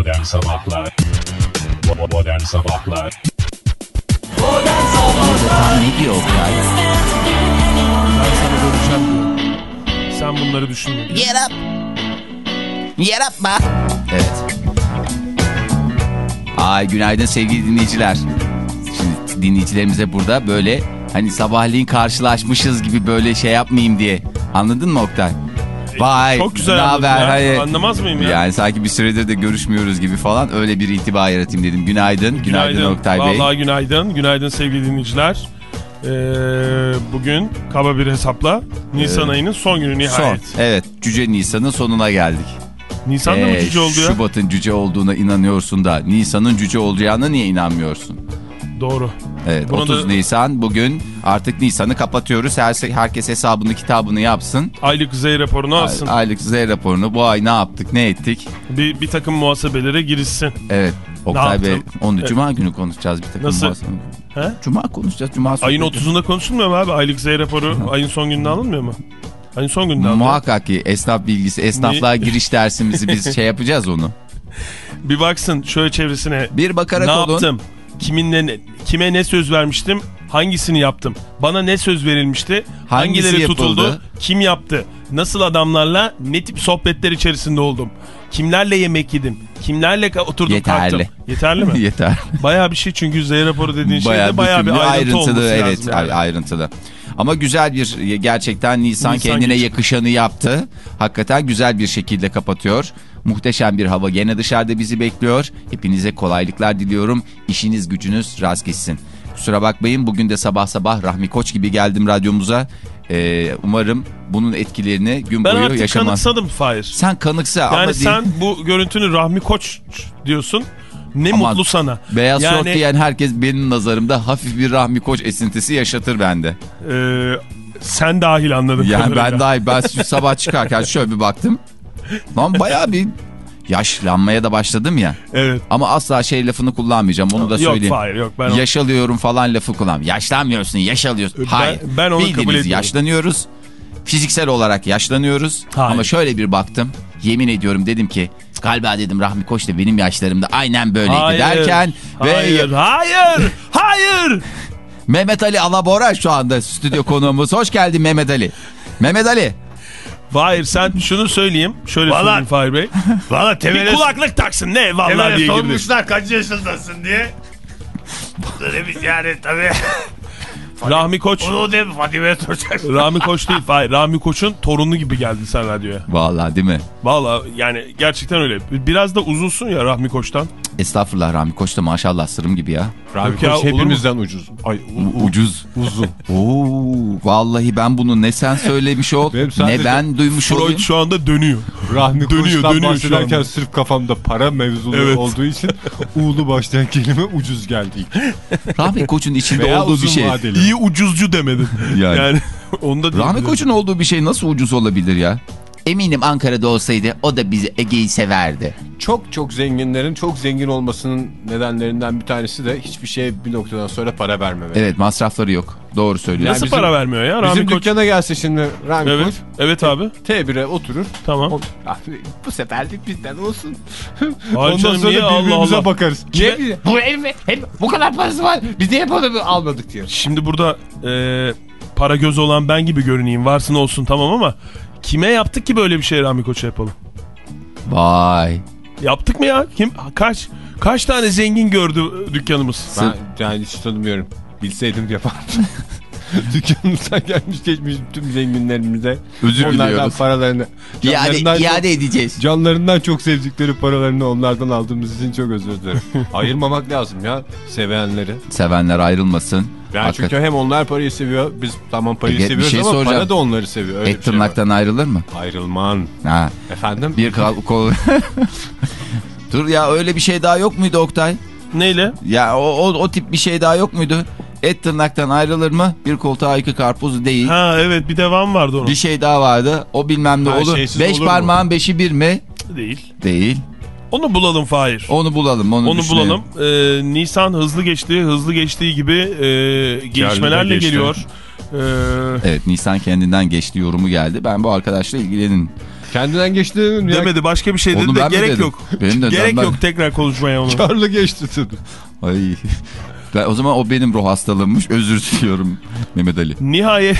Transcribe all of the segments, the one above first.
Modern Sabahlar Bo- Modern Sabahlar Ne diyor Oktay? Ben sana döneceğim diyor. Sen bunları düşünme. diyor. Get up. Get up be. Evet. Ay günaydın sevgili dinleyiciler. Şimdi dinleyicilerimize burada böyle hani sabahleyin karşılaşmışız gibi böyle şey yapmayayım diye. Anladın mı Oktay? Vay Çok güzel ne haber? Hani- Anlamaz mıyım ya? Yani sanki bir süredir de görüşmüyoruz gibi falan öyle bir intiba yaratayım dedim. Günaydın. Günaydın, Oktay Bey. Vallahi günaydın. Günaydın sevgili dinleyiciler. Ee, bugün kaba bir hesapla Nisan Ee, ayının son günü Son. nihayet. Evet Cüce Nisan'ın sonuna geldik. Nisan'da mı Ee, cüce oldu ya? Şubat'ın cüce olduğuna inanıyorsun da Nisan'ın cüce olacağına niye inanmıyorsun? Doğru. Evet Buna 30 da- Nisan bugün artık Nisan'ı kapatıyoruz. Her, herkes hesabını kitabını yapsın. Aylık Z raporunu alsın. Ay- Aylık Z raporunu bu ay ne yaptık ne ettik? Bir, bir takım muhasebelere girişsin. Evet Oktay Bey onu Evet. Cuma günü konuşacağız bir takım. Nasıl? muhasebe- He? Cuma konuşacağız. Cuma Ayın sohbeti. 30'unda konuşulmuyor mu abi? Aylık Z raporu ayın son gününde alınmıyor mu? Ayın son gününde alınıyor. Muhakkak ki esnaf bilgisi, esnaflığa giriş dersimizi biz şey yapacağız onu. Bir baksın şöyle çevresine. Bir bakarak ne olun. yaptım? Kiminle, ne- kime ne söz vermiştim? Hangisini yaptım? Bana ne söz verilmişti? Hangisi Hangileri yapıldı? tutuldu? Kim yaptı? Nasıl adamlarla ne tip sohbetler içerisinde oldum? Kimlerle yemek yedim? Kimlerle oturdum Yeterli. kalktım? Yeterli mi? Yeter. bayağı bir şey çünkü Z raporu dediğin bayağı şeyde bayağı bir bütünlü, ayrıntı olması ayrıntılı evet lazım. yani. ayrıntılı. Ama güzel bir gerçekten Nisan, Nisan kendine geçti. yakışanı yaptı. Hakikaten güzel bir şekilde kapatıyor. Muhteşem bir hava gene dışarıda bizi bekliyor. Hepinize kolaylıklar diliyorum. İşiniz gücünüz rast gitsin. Kusura bakmayın bugün de sabah sabah Rahmi Koç gibi geldim radyomuza. Ee, umarım bunun etkilerini gün Ben boyu artık yaşamaz. kanıksadım Fahir. Sen kanıksa ama Yani değil. sen bu görüntünü Rahmi Koç diyorsun. Ne Ama mutlu sana. Beyaz Yani- şort giyen herkes benim nazarımda hafif bir Rahmi Koç esintisi yaşatır bende. Ee, sen dahil anladım. Yani ben daha ben sabah çıkarken şöyle bir baktım. Lan bayağı bir yaşlanmaya da başladım ya. Evet. Ama asla şey lafını kullanmayacağım onu da Yok söyleyeyim. Fahir yok. Ben Yaşalıyorum falan lafı kullan. Yaşlanmıyorsun, yaşalıyorsun. Ben- Hayır. ben onu kabul Bildiğiniz etmiyorum. yaşlanıyoruz. Fiziksel olarak yaşlanıyoruz. Hayır. Ama şöyle bir baktım. Yemin ediyorum dedim ki galiba dedim Rahmi Koç da benim yaşlarımda aynen böyleydi Hayır, derken hayır, ve hayır, hayır. Mehmet Ali Alabora şu anda stüdyo konuğumuz. Hoş geldin Mehmet Ali. Mehmet Ali. Hayır sen şunu söyleyeyim. Şöyle Vallahi- söyleyeyim Fahir Bey. Valla Bir temele, kulaklık taksın ne vallahi diye sormuşlar kaç yaşındasın diye. Böyle bir yani tabii. Rahmi Koç. Onu değil mi Fadime'ye soracaksın. Rahmi Koç değil Fahir. Rahmi Koç'un torunu gibi geldi sen radyoya. Vallahi değil mi? Vallahi yani gerçekten öyle. Biraz da uzunsun ya Rahmi Koç'tan. Estağfurullah Rahmi Koç da maşallah sırım gibi ya. Ya, Koç hepimizden ucuz. Ay U- ucuz. uzun. Oo, vallahi ben bunu ne sen söylemiş ol ne ben duymuş Freud olayım. şu anda dönüyor. Rahmi Dönüyor, Koç'tan dönüyor bahsederken sırf kafamda para mevzulu Evet. olduğu için uğulu başlayan kelime ucuz geldi. Rahmi Koç'un içinde Veya olduğu bir şey. vadeli. İyi ucuzcu demedin. Yani. Yani, onda. Rahmi Koç'un olduğu bir şey nasıl ucuz olabilir ya? Eminim Ankara'da olsaydı o da bizi Ege'yi severdi. Çok çok zenginlerin çok zengin olmasının nedenlerinden bir tanesi de hiçbir şeye bir noktadan sonra para vermemek. Evet masrafları yok. Doğru söylüyor. Nasıl bizim- para vermiyor ya Rahmi Bizim Koç? dükkana gelse şimdi Rahmi Evet. Koç Evet abi. T1'e oturur. Tamam. O- Abi, bu seferlik bizden olsun. Hayır Ondan canım, sonra niye? Allah birbirimize Allah. bakarız. Kime- Niye? Bu ev mi? Hep bu kadar parası var. Biz niye bunu almadık diyor. Şimdi burada e, para göz olan ben gibi görüneyim. Varsın olsun tamam ama kime yaptık ki böyle bir şey Rahmi Koç'a yapalım? Vay. Yaptık mı ya? Kim? Kaç kaç tane zengin gördü dükkanımız? Ben yani hiç tanımıyorum. Bilseydim yapardım. Dükkanımızdan gelmiş geçmiş tüm zenginlerimize. Özür onlardan diliyoruz. paralarını. İade, canlarından çok- iade edeceğiz. Canlarından çok sevdikleri paralarını onlardan aldığımız için çok özür dilerim. Ayırmamak lazım ya sevenleri. Sevenler ayrılmasın. Yani Hakikaten. çünkü hem onlar parayı seviyor, biz tamam parayı Ege, seviyoruz şey ama soracağım. para da onları seviyor. Öyle Et bir şey var. tırnaktan ayrılır mı? Ayrılman. Ha. Efendim? Bir kal kol. Dur ya öyle bir şey daha yok muydu Oktay? Neyle? Ya o, o, o tip bir şey daha yok muydu? Et tırnaktan ayrılır mı? Bir koltuğa iki karpuz değil. Ha evet bir devam vardı onun. Bir şey daha vardı. O bilmem ne Ha, olur. Beş olur mu? parmağın beşi bir mi? Değil. Değil. Onu bulalım Fahir. Onu bulalım. Onu, Onu bulalım. Ee, Nisan hızlı geçti. Hızlı geçtiği gibi e, gelişmelerle geçti. geliyor. Ee, Evet Nisan kendinden geçti yorumu geldi. Ben bu arkadaşla ilgilenin Kendinden geçti dedim ya. Demedi başka bir şey Onu dedi de gerek dedim? yok. Benim de gerek ben- yok tekrar konuşmaya onu. Karlı geçti dedim. Ay. Ben, o zaman o benim ruh hastalığımmış. Özür diliyorum Mehmet Ali. Nihayet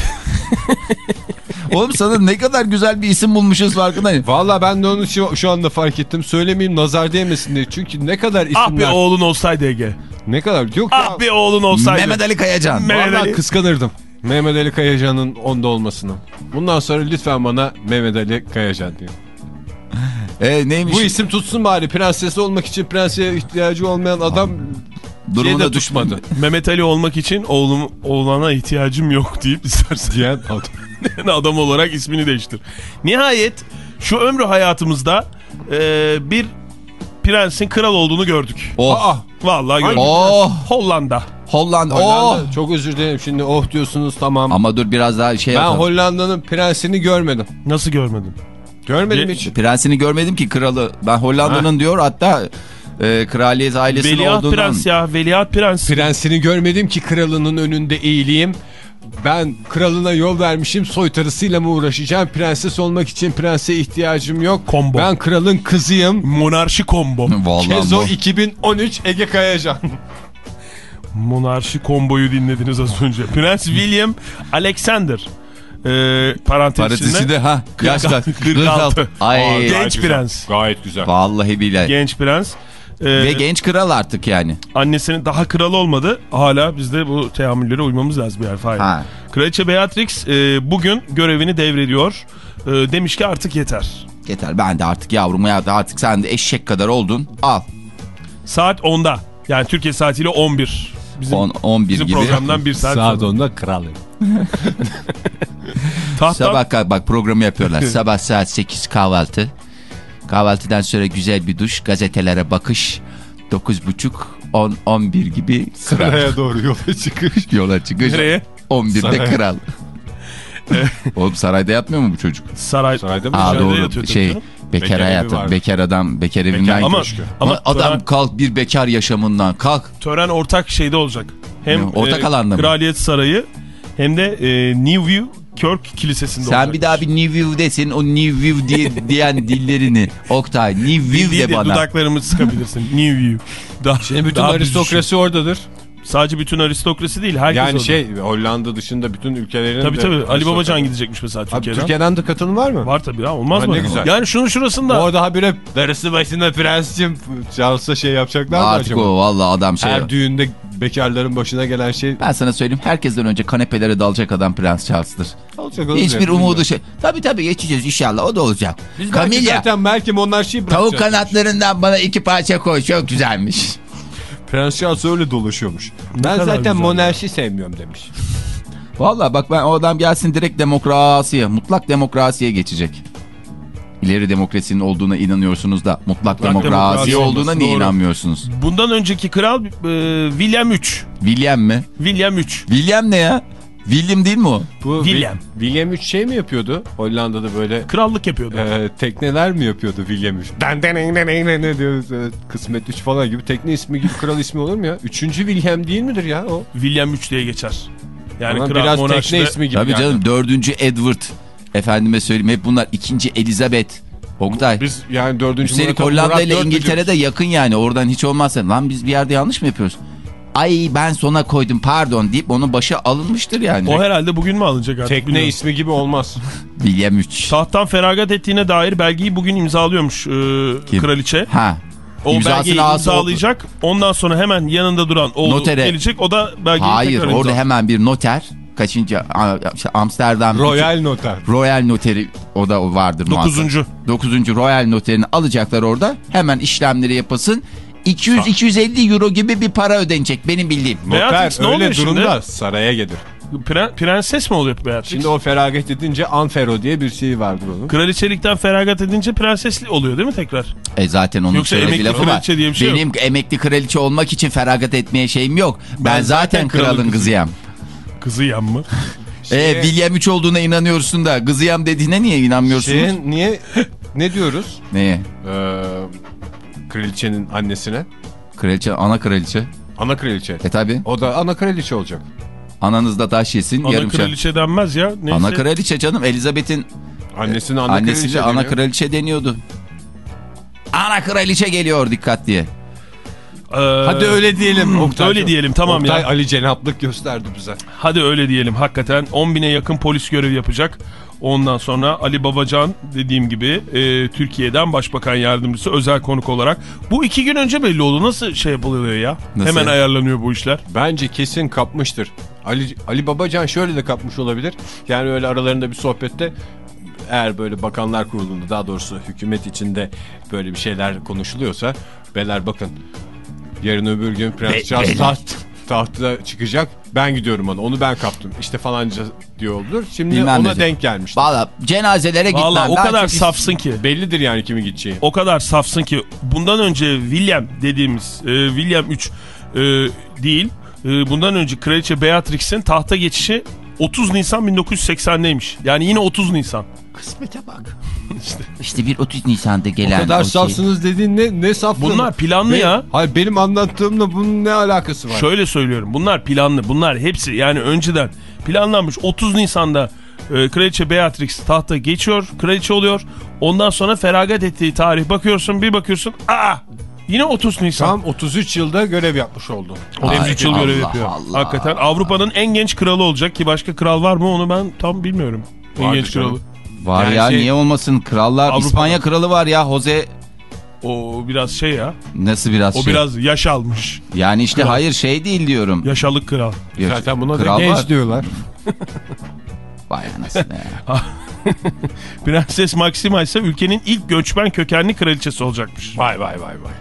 Oğlum sana ne kadar güzel bir isim bulmuşuz farkındayım. Valla ben de onu şu, şu anda fark ettim. Söylemeyeyim nazar değmesin diye. Çünkü ne kadar ah isimler. bir oğlun olsaydı Ege. Ne kadar. Yok ya. Ah bir oğlun olsaydı. Mehmet Ali Kayacan. Mehmet Vallahi Ali. kıskanırdım. Mehmet Ali Kayacan'ın onda olmasını. Bundan sonra lütfen bana Mehmet Ali Kayacan diyor. E, neymiş? Bu isim tutsun bari. Prenses olmak için prenseye ihtiyacı olmayan adam Durumuna tutmadı. Mehmet Ali olmak için oğlum oğlana ihtiyacım yok deyip istersen Diyen adam. adam olarak ismini değiştir. Nihayet şu ömrü hayatımızda e, bir prensin kral olduğunu gördük. Oh. Aa, Vallahi gördük. Oh. Hollanda. Hollanda. Hollanda. Oh. Çok özür dilerim şimdi oh diyorsunuz tamam. Ama dur biraz daha şey ben. Hollanda'nın prensini görmedim. Nasıl görmedin? Görmedim Ye- hiç. Prensini görmedim ki kralı. Ben Hollanda'nın diyor hatta e, kraliyet ailesinin Veliaht olduğundan. prens ya. Veliaht prens. Prensini görmedim ki kralının önünde eğileyim. Ben kralına yol vermişim soytarısıyla mı uğraşacağım? Prenses olmak için prense ihtiyacım yok. Combo. Ben kralın kızıyım. Monarşi combo. Vallahi Kezo bu. 2013 Ege Kayacan. Monarşi komboyu dinlediniz az önce. Prens William Alexander. Ee, parantez içinde de ha. Yaş kaç? 46. Ay. Genç prens. Gayet güzel. Vallahi bile. Genç prens. Ee, Ve genç kral artık yani. annesinin daha kralı olmadı. Hala biz de bu teamüllere uymamız lazım yani. Fahir. Ha. Kraliçe Beatrix e, bugün görevini devrediyor. E, demiş ki artık yeter. Yeter ben de artık yavrum ya da artık sen de eşek kadar oldun. Al. Saat 10'da. Yani Türkiye saatiyle 11. Bizim, 10, 11 bizim gibi. programdan bir saat Saat sonra. onda kralım. Tahttan Sabah bak programı yapıyorlar. Sabah saat 8 kahvaltı. Kahvaltıdan sonra güzel bir duş, gazetelere bakış. 9.30 10 11 gibi kral. Saraya doğru yola çıkış. yola çıkış. Nereye? 11'de Saraya. kral. Oğlum sarayda yatmıyor mu bu çocuk? saray. Sarayda mı? Aa doğru. yatıyor Şey bekar, Bekar hayatı. vardı. Bekar adam bekar evinden. Ama, köşkü. ama adam tören, kalk bir bekar yaşamından kalk. tören ortak şeyde olacak. Hem Ne, ortak alanda mı? Kraliyet Sarayı hem de e, New View Kirk Kilisesi'nde Sen bir daha bir New View desin o New View diye diyen dillerini. Oktay New View de de bana. dudaklarımı sıkabilirsin. New View. Daha, Şimdi bütün daha aristokrasi oradadır. Sadece bütün aristokrasi değil. Herkes Yani orada. şey Hollanda dışında bütün ülkelerin Tabii de tabii. Ali Babacan gidecekmiş mesela Abi Türkiye'den. Türkiye'den de katılım var mı? Var tabii ya olmaz Ha, mı? ne güzel. Yani şunun şurasında. Orada habire darısı başına prenscim çalsa şey yapacaklar mı Artık acaba? o valla adam şey. Her düğünde bekarların başına gelen şey Ben sana söyleyeyim herkesten önce kanepelere dalacak adam Prens Charles'tır. olacak. Hiçbir umudu şey. Tabii tabii geçeceğiz inşallah o da olacak. Biz belki Camilla zaten belki monarşiyi bırakacağız. tavuk kanatlarından bana iki parça koy çok güzelmiş. Prens Charles öyle dolaşıyormuş. ben zaten monarşi sevmiyorum demiş. Valla bak ben o adam gelsin direkt demokrasiye mutlak demokrasiye geçecek. İleri demokrasinin olduğuna inanıyorsunuz da mutlak, demokrasi, demokrasi olduğuna niye doğru. inanmıyorsunuz? Bundan önceki kral e, William 3. William mi? William 3. William ne ya? William değil mi o? Bu William. Wi- William 3 şey mi yapıyordu? Hollanda'da böyle Krallık yapıyordu. e, tekneler mi yapıyordu William 3? Den den den den den diyoruz? Kısmet 3 falan gibi tekne ismi gibi kral ismi olur mu ya? Üçüncü William değil midir ya o? William 3 diye geçer. Yani Ama kral biraz monarşide tekne ismi gibi. Tabii yani. canım dördüncü Edward. Efendime söyleyeyim hep bunlar ikinci Elizabeth. Oktay. Biz yani dördüncü Üstelik Murat'a Hollanda Murat ile İngiltere'de yakın yani oradan hiç olmazsa lan biz bir yerde yanlış mı yapıyoruz? Ay ben sona koydum pardon deyip onun başı alınmıştır yani. o herhalde bugün mü alınacak artık Tekne bilmiyorum. ismi gibi olmaz. William 3. Tahttan feragat ettiğine dair belgeyi bugün imzalıyormuş e, Kim? kraliçe. Ha. O İmzasını belgeyi imzalayacak. Ondan sonra hemen yanında duran oğlu Notere. gelecek. O da belgeyi Hayır orada hemen bir noter. Kaçıncı işte Amsterdam Royal Noter. Royal noteri o da vardır muhakkak. Dokuzuncu. Dokuzuncu Royal noterini alacaklar orada. Hemen işlemleri yapasın. 200-250 euro gibi bir para ödenecek benim bildiğim. Beatrix ne Noter oluyor öyle şimdi? durumda saraya gelir. Pre- prenses mi oluyor Beatrix? Şimdi o feragat edince Anfero diye bir şey vardır onun. Kraliçelikten feragat edince prensesli oluyor değil mi tekrar? E zaten onun Yoksa şöyle bir emekli lafı var. kraliçe diye bir şey Benim emekli kraliçe olmak için feragat etmeye şeyim yok. Ben, Ben zaten, zaten kralın kralın kızıyım. Kızı yan mı? E, William 3 olduğuna inanıyorsun da kızıyam dediğine niye inanmıyorsunuz? Şeyin niye ne diyoruz? Neye? Ee, kraliçenin annesine. Kraliçe, ana kraliçe. Ana kraliçe. E tabi. O da ana kraliçe olacak. Ananız da taş yesin Ana yarım şer. kraliçe denmez ya. Neyse. Ana kraliçe canım. Elizabeth'in Annesine ana Annesi kraliçe de ana deniyor. kraliçe deniyordu. Ana kraliçe geliyor dikkat diye. Ee, Hadi öyle diyelim. Oktay. Öyle diyelim, tamam Oktay ya. Ali cenaplık gösterdi bize. Hadi öyle diyelim hakikaten 10 bine yakın polis görev yapacak. Ondan sonra Ali Babacan dediğim gibi e, Türkiye'den Başbakan Yardımcısı özel konuk olarak. Bu iki gün önce belli oldu. Nasıl şey yapılıyor ya? Nasıl? Hemen ayarlanıyor bu işler. Bence kesin kapmıştır. Ali, Ali Babacan şöyle de kapmış olabilir. Yani öyle aralarında bir sohbette eğer böyle bakanlar kurulunda daha doğrusu hükümet içinde böyle bir şeyler konuşuluyorsa beyler bakın yarın öbür gün Prens Charles taht, tahta çıkacak ben gidiyorum ona onu ben kaptım işte falanca diyor olur. Şimdi Bilmem ona denk gelmiş. Valla cenazelere gitmem. Valla o Ben kadar çok- safsın ki. Bellidir yani kimin gideceği. O kadar safsın ki bundan önce William dediğimiz e, William 3 e, değil. E, bundan önce Kraliçe Beatrix'in tahta geçişi 30 Nisan 1980'deymiş. Yani yine 30 Nisan. Kısmete bak. işte bir 30 Nisan'da gelen O kadar o şey. safsınız dediğin ne, ne saflığı? Bunlar planlı Be- ya. Hayır benim anlattığımla bunun ne alakası var? Şöyle söylüyorum bunlar planlı bunlar hepsi yani önceden planlanmış 30 Nisan'da e, Kraliçe Beatrix tahta geçiyor kraliçe oluyor ondan sonra feragat ettiği tarih bakıyorsun bir bakıyorsun aa yine 30 Nisan. Tam 33 yılda görev yapmış oldu. Ay, 33 yıl görev yapıyor. Allah. Hakikaten Avrupa'nın en genç kralı olacak ki başka kral var mı onu ben tam bilmiyorum. En Vardır genç canım. Var Yani ya şey- niye olmasın krallar Avrupa'da. İspanya kralı var ya Jose O biraz şey ya. nasıl biraz O şey biraz yaş almış. yani işte Kral. hayır şey değil diyorum Yaşalık kral. Ya, Zaten buna da kral genç var. diyorlar. Vay anasını ya. Prenses Maxima ise ülkenin ilk göçmen kökenli kraliçesi olacakmış. Vay vay vay vay.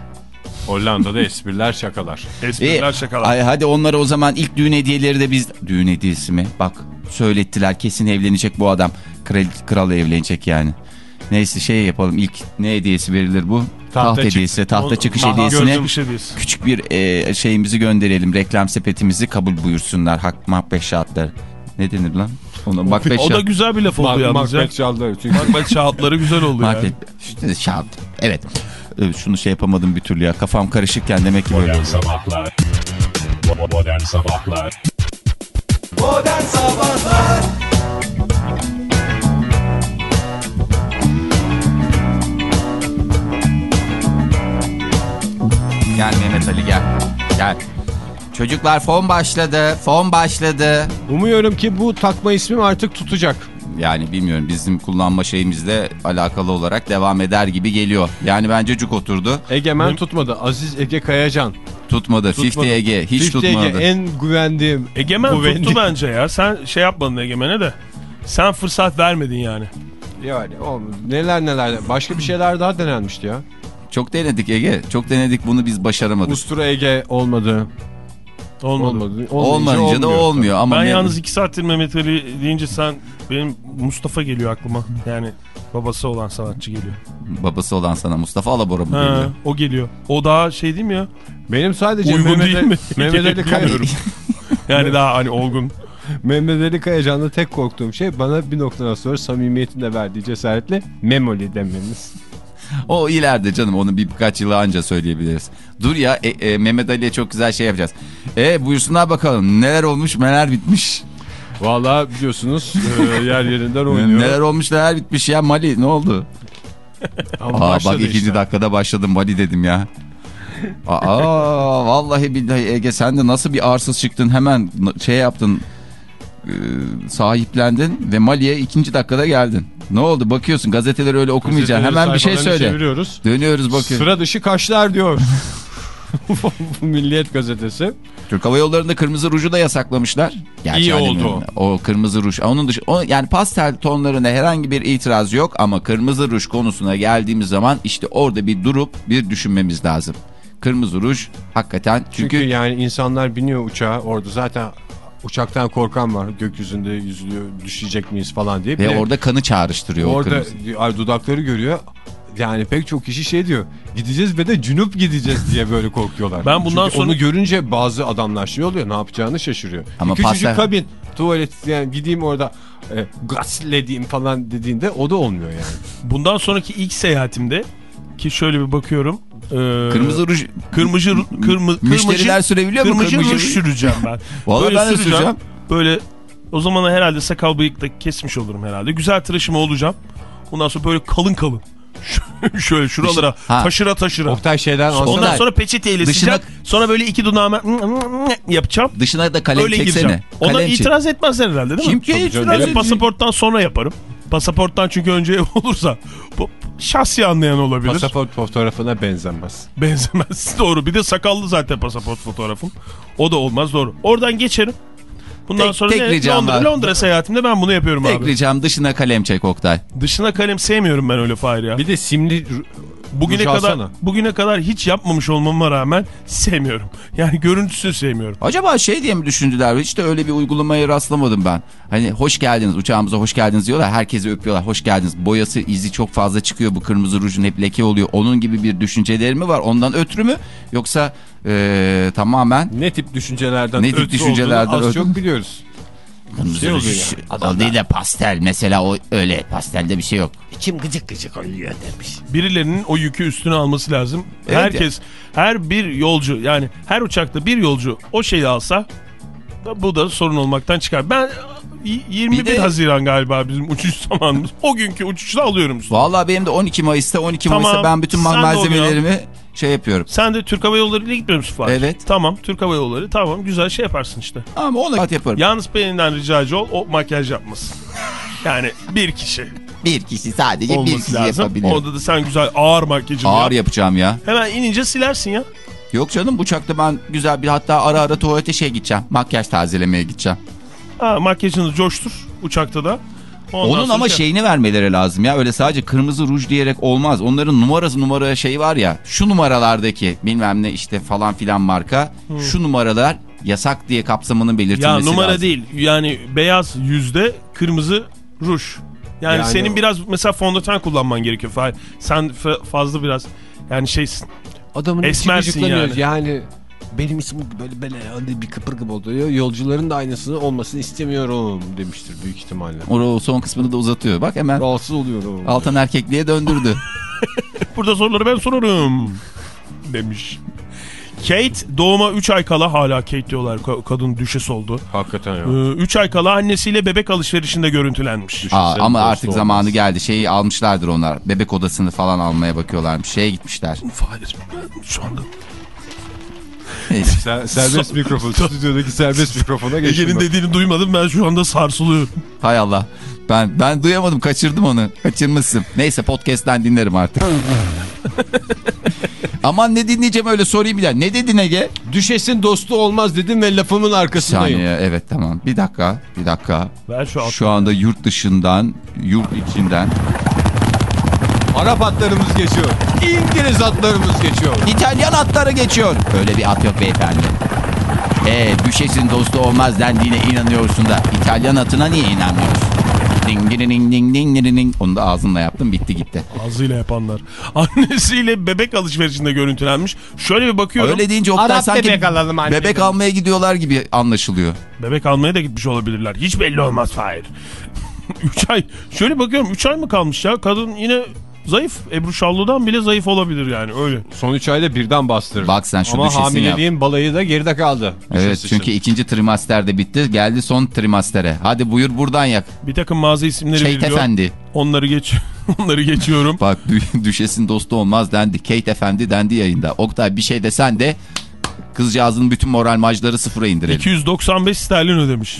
Hollanda'da espriler şakalar. Espriler İyi. şakalar. Ay, hadi onlara o zaman ilk düğün hediyeleri de biz... Düğün hediyesi mi? Bak söylettiler kesin evlenecek bu adam. Kral, kral evlenecek yani. Neyse şey yapalım ilk ne hediyesi verilir bu? Tahta Taht çık- hediyesi, tahta çıkış Aha, hediyesine küçük bir e, şeyimizi gönderelim. Reklam sepetimizi kabul buyursunlar. Hak makbeh şartları. Ne denir lan? Ona makbeh O da güzel bir laf oldu Mak yalnız ya. Macbeth çaldı. Çünkü Macbeth şahatları güzel oldu yani. Makbeh işte şart. Evet. Ee, Şunu şey yapamadım bir türlü ya. Kafam karışıkken demek ki böyle. Modern Sabahlar Bo- Modern Sabahlar Gel Mehmet Ali gel. Gel. Çocuklar fon başladı. Fon başladı. umuyorum ki bu takma ismim artık tutacak. Yani bilmiyorum bizim kullanma şeyimizle alakalı olarak devam eder gibi geliyor. Yani bence cuk oturdu. Egemen tutmadı. Aziz Ege Kayacan. Tutmadı. Tutmadı. 50 Ege hiç 50 tutmadı. Ege en güvendiğim. Egemen güvendiğim- tuttu bence ya. Sen şey yapmadın Egemen'e de. Sen fırsat vermedin yani. Yani o, neler neler. Başka bir şeyler daha denenmişti ya. Çok denedik Ege. Çok denedik bunu biz başaramadık. Ustura Ege olmadı. Olmadı. Olmadı. Olmayınca da olmuyor ama Ben Mehmet- yalnız iki saattir Mehmet Ali deyince sen benim Mustafa geliyor aklıma. Yani babası olan sanatçı geliyor. babası olan sana Mustafa Alabora mı geliyor? o geliyor. O daha şey değil mi ya? Benim sadece Uygun Mehmet, değil mi? Mehmet Ali Kaya. Yani daha hani olgun. Mehmet Ali Kayacan'da tek korktuğum şey bana bir noktadan sonra samimiyetin de verdiği cesaretle Memoli demeniz. O ileride canım onu bir birkaç yıla anca söyleyebiliriz. Dur ya e, e, Mehmet Ali'ye çok güzel şey yapacağız. E buyursunlar bakalım neler olmuş neler bitmiş. Vallahi biliyorsunuz e, yer yerinden oynuyor. Neler olmuş neler bitmiş ya Mali ne oldu? Aa, bak ikinci işte. dakikada başladım Mali dedim ya. Aa vallahi billahi Ege sen de nasıl bir arsız çıktın hemen şey yaptın e, sahiplendin ve Mali'ye ikinci dakikada geldin. Ne oldu bakıyorsun gazeteleri öyle okumayacaksın Gazeteleri hemen bir şey söyle. Çeviriyoruz. Dönüyoruz bakıyoruz. Sıra dışı kaşlar diyor. Bu Milliyet gazetesi. Türk Hava Yolları'nda kırmızı ruju da yasaklamışlar. Gerçi İyi hani oldu. O kırmızı ruj. Onun dışı o, yani pastel tonlarına herhangi bir itiraz yok ama kırmızı ruj konusuna geldiğimiz zaman işte orada bir durup bir düşünmemiz lazım. Kırmızı ruj hakikaten Çünkü, çünkü, yani insanlar biniyor uçağa orada zaten uçaktan korkan var. Gökyüzünde yüzülüyor düşecek miyiz falan diye. Bir ve de orada kanı çağrıştırıyor o orada ay, dudakları görüyor. Yani pek çok kişi şey diyor. Gideceğiz ve de cünüp gideceğiz diye böyle korkuyorlar. Ben bundan Çünkü sonra- onu görünce bazı adamlar şey oluyor. Ne yapacağını şaşırıyor. Ama Küçücük pastel- kabin, tuvalet yani gideyim orada e, gasledeyim falan dediğinde o da olmuyor yani. Bundan sonraki ilk seyahatimde ki şöyle bir bakıyorum. e, Kırmızı ruj kırmızı kırmızı müşteriler kırmızı, sürebiliyor mu kırmızı kırmızı ruj süreceğim ben. Vallahi Böyle ben de süreceğim, süreceğim. Böyle O zaman herhalde sakal bıyık da kesmiş olurum herhalde. Güzel tıraşımı olacağım. Ondan sonra böyle kalın kalın. Şöyle şuralara Ha. taşıra taşıra. Oktay şeyden Ondan Oktay, sonra peçeteyle dışına- sileceğim. Sonra böyle iki dudağıma yapacağım. Dışına da kalem Öyle çeksene. gireceğim. Ona Kalem çek. itiraz etmezler herhalde değil mi? Kim ki itiraz edecek? pasaporttan sonra yaparım. Pasaporttan çünkü önce olursa bu şahsi anlayan olabilir. Pasaport fotoğrafına benzemez. Benzemez. doğru. Bir de sakallı zaten pasaport fotoğrafım. O da olmaz doğru. Oradan geçerim. Bundan Tek- sonra tek ne? Londra, var. Londra seyahatimde ben bunu yapıyorum Tek abi. ricam dışına kalem çek Oktay. Dışına kalem sevmiyorum ben öyle Fahir ya. Bir de simli Bugüne kadar bugüne kadar hiç yapmamış olmama rağmen sevmiyorum. Yani görüntüsünü sevmiyorum. Acaba şey diye mi düşündüler? Hiç de öyle bir uygulamaya rastlamadım ben. Hani hoş geldiniz uçağımıza hoş geldiniz diyorlar. Herkesi öpüyorlar. Hoş geldiniz. Boyası izi çok fazla çıkıyor. Bu kırmızı rujun hep leke oluyor. Onun gibi bir düşünceleri mi var? Ondan ötürü mü? Yoksa eee, tamamen ne tip düşüncelerden Ne tip ötürü düşüncelerden az ötürü? çok biliyoruz. Kırmızı Şey oluyor O değil de pastel. Mesela o öyle. Pastelde bir şey yok. İçim gıcık gıcık oluyor demiş. Birilerinin o yükü üstüne alması lazım. Evet Herkes, her bir yolcu yani her uçakta bir yolcu o şeyi alsa bu da sorun olmaktan çıkar. Ben y- 21 Bir de- Haziran galiba bizim uçuş zamanımız. O günkü uçuşta alıyorum. Vallahi benim de 12 Mayıs'ta 12 Tamam, Mayıs'ta ben bütün malzemelerimi şey yapıyorum. Sen de Türk Hava Yolları ile gitmiyor musun Fahir? Evet. Tamam Türk Hava Yolları tamam güzel şey yaparsın işte. Ama onu yaparım. Yalnız benden ricacı ol o makyaj yapmasın. Yani bir kişi Bir kişi sadece bir olması kişi lazım. yapabilir. Orada da sen güzel ağır makyajını Ağır yap. yapacağım ya. Hemen inince silersin ya. Yok canım uçakta ben güzel bir hatta ara ara tuvalete şey gideceğim. Makyaj tazelemeye gideceğim. Ha, makyajını coştur uçakta da. Ondan Onun ama şey- şeyini vermeleri lazım ya. Öyle sadece kırmızı ruj diyerek olmaz. Onların numarası numara şey var ya. Şu numaralardaki bilmem ne işte falan filan marka. Şu numaralar yasak diye kapsamının Ya belirtilmesi numara lazım. değil. Yani beyaz yüzde kırmızı ruj. Yani, Yani senin o- biraz mesela fondöten kullanman gerekiyor. Sen fa- fazla biraz yani şeysin. Adamın Esmersin içi gıcıklanıyor. yani. yani. benim ismim böyle böyle hani bir kıpır kıpır oluyor. Yolcuların da aynısını olmasını istemiyorum demiştir büyük ihtimalle. O son kısmını da uzatıyor. Bak hemen Rahatsız oluyorum. altan erkekliğe döndürdü. Burada soruları ben sorarım. Demiş. Kate doğuma 3 ay kala hala Kate diyorlar ka- kadın düşes oldu. Hakikaten ya. 3 ay kala annesiyle bebek alışverişinde görüntülenmiş. Aa, Düşünsene ama artık olmaz. zamanı geldi. Şeyi almışlardır onlar. Bebek odasını falan almaya bakıyorlarmış. Şeye gitmişler. Fahir ben şu anda Ser- serbest mikrofon. Stüdyodaki serbest mikrofona geçtim. Ege'nin ben. dediğini duymadım ben şu anda sarsılıyorum. Hay Allah. Ben ben duyamadım, kaçırdım onu. Kaçırmışsın. Neyse podcast'ten dinlerim artık. Aman ne dinleyeceğim öyle sorayım bir daha. Ne dedin Ege? Düşesin dostu olmaz dedim ve lafımın arkasındayım. Saniye evet tamam. Bir dakika, bir dakika. Ver şu. Şu anda yurt dışından, yurt içinden. Arap atlarımız geçiyor. İngiliz atlarımız geçiyor. İtalyan atları geçiyor. Öyle bir at yok beyefendi. Ee, düşesin dostu olmaz dendiğine inanıyorsun da İtalyan atına niye inanmıyorsun? Ding ding ding ding ding ding ding. Onu da ağzımla yaptım bitti gitti. Ağzıyla yapanlar. Annesiyle bebek alışverişinde görüntülenmiş. Şöyle bir bakıyorum. Öyle deyince Oktay Arap sanki bebek alalım anne. bebek almaya gidiyorlar gibi anlaşılıyor. Bebek almaya da gitmiş olabilirler. Hiç belli olmaz Fahir. 3 ay. Şöyle bakıyorum 3 ay mı kalmış ya? Kadın yine zayıf. Ebru Şallı'dan bile zayıf olabilir yani öyle. Son 3 ayda birden bastırır. Bak sen şu Ama hamileliğin balayı da geride kaldı. Evet çünkü için. ikinci trimaster de bitti. Geldi son trimastere. Hadi buyur buradan yak. Bir takım mağaza isimleri Kate veriliyor. Efendi. Onları geç onları geçiyorum. Bak dü- düşesin dostu olmaz dendi. Kate Efendi dendi yayında. Oktay bir şey desen de kızcağızın bütün moral macları sıfıra indirelim. 295 sterlin ödemiş.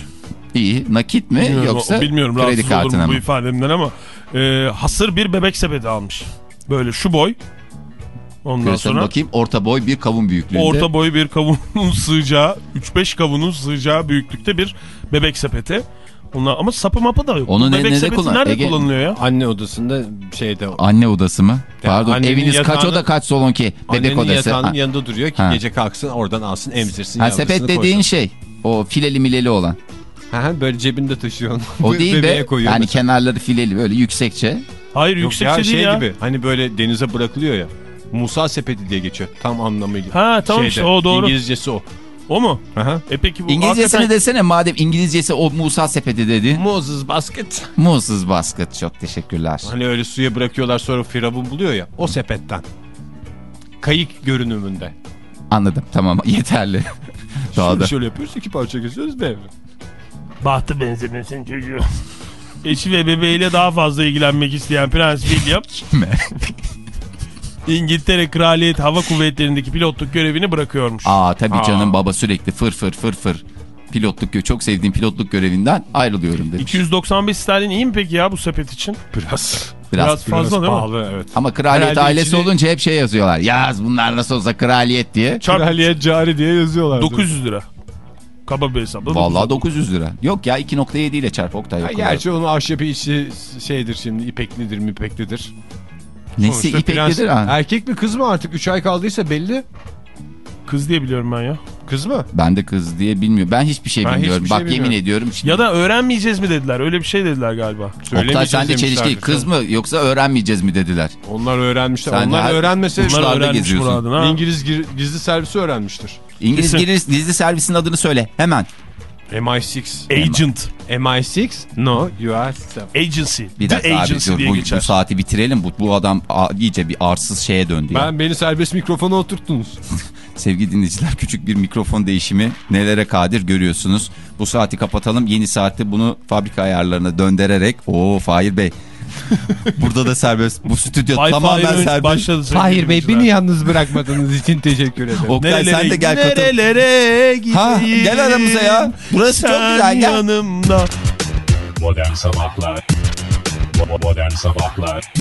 İyi. Nakit mi Bilmiyorum, yoksa bilmiyorum kredi kartına mu bu mı? ifademden ama e, hasır bir bebek sepeti almış. Böyle şu boy. Ondan Göster sonra bakayım orta boy bir kavun büyüklüğünde. orta boy bir kavunun sığacağı 3-5 kavunun sığacağı büyüklükte bir bebek sepeti. Onlar, ama sapı mapı da yok. Onu ne- bebek ne sepeti kullan- nerede Ege- kullanılıyor ya? Anne odasında şeyde Anne odası mı? Pardon annenin eviniz kaç yatağını- oda kaç salon ki? Bebek annenin odası. yatağının Ha. yanında duruyor ki Ha. gece kalksın oradan alsın emzirsin Ha, sepet dediğin koysun. şey. O fileli mileli olan. Böyle cebinde taşıyor. O değil de koyuyor yani mesela. kenarları fileli böyle yüksekçe. Hayır Yok yüksekçe ya, değil şey ya. gibi hani böyle denize bırakılıyor ya. Musa sepeti diye geçiyor tam anlamıyla. Ha, tamam işte, o doğru. İngilizcesi o. O mu? Aha. E peki bu İngilizcesini hakikaten- desene madem İngilizcesi o Musa sepeti dedi. Moses basket. Muzsuz basket çok teşekkürler. Hani öyle suya bırakıyorlar sonra firavun buluyor ya o sepetten. Kayık görünümünde. Anladım tamam yeterli. Daha da. Şöyle yapıyoruz iki parça kesiyoruz devre. Bahtı benzemesin çocuğu. Eşi ve bebeğiyle daha fazla ilgilenmek isteyen Prens William İngiltere Kraliyet Hava Kuvvetleri'ndeki pilotluk görevini bırakıyormuş. Aa tabii canım baba sürekli fır fır fır fır. Pilotluk çok sevdiğim pilotluk görevinden ayrılıyorum demiş. 295 sterlin iyi mi peki ya bu sepet için? Biraz. Biraz, Biraz fazla değil mi? pahalı evet. Ama kraliyet Herhalde ailesi içine- olunca hep şey yazıyorlar. Yaz bunlar nasıl olsa kraliyet diye. Çarp Kraliyet cari diye yazıyorlar. 900 lira. Kaba bir hesapla. Vallahi 900 lira. Yok ya 2.7 ile çarp Oktay. Ha, yok. gerçi onun ahşabı içi şeydir şimdi ipeklidir mi ipeklidir. Nesi Sonuçta ipeklidir ha? Erkek mi kız mı artık 3 ay kaldıysa belli. Kız diye biliyorum ben ya. Kız mı? Ben de kız diye bilmiyorum. Ben hiçbir şey Ben bilmiyorum. hiçbir şey Bak yemin bilmiyorum. ediyorum. Şimdi. Ya da öğrenmeyeceğiz mi dediler. Öyle bir şey dediler galiba. Oktay sen de çelişki. Kız mı yoksa öğrenmeyeceğiz mi dediler. Onlar öğrenmişler. Sen Onlar her- öğrenmese Kuşlarda öğrenmiş geziyorsun. muradına. ha. İngiliz gizli servisi öğrenmiştir. İngiliz giriş dizi servisinin adını söyle hemen. MI6. Agent. MI6? No, you are... Agency. Bir The dakika abi Agency dur bu, geçer. bu saati bitirelim. Bu, bu adam a, iyice bir arsız şeye döndü ya. Ben beni serbest mikrofona oturttunuz. Sevgili dinleyiciler küçük bir mikrofon değişimi nelere kadir görüyorsunuz. Bu saati kapatalım. Yeni saatte bunu fabrika ayarlarına döndürerek. Oo Fahir Bey. Burada da serbest. Bu stüdyo Ay, tamamen Fahir serbest. başladı Fahir Bey beni yalnız bırakmadığınız için teşekkür ederim. Oktay sen de gel katıl. Nerelere gideyim. Ha gel aramıza ya. Burası çok Sen güzel gel. yanımda. Modern Sabahlar Modern Sabahlar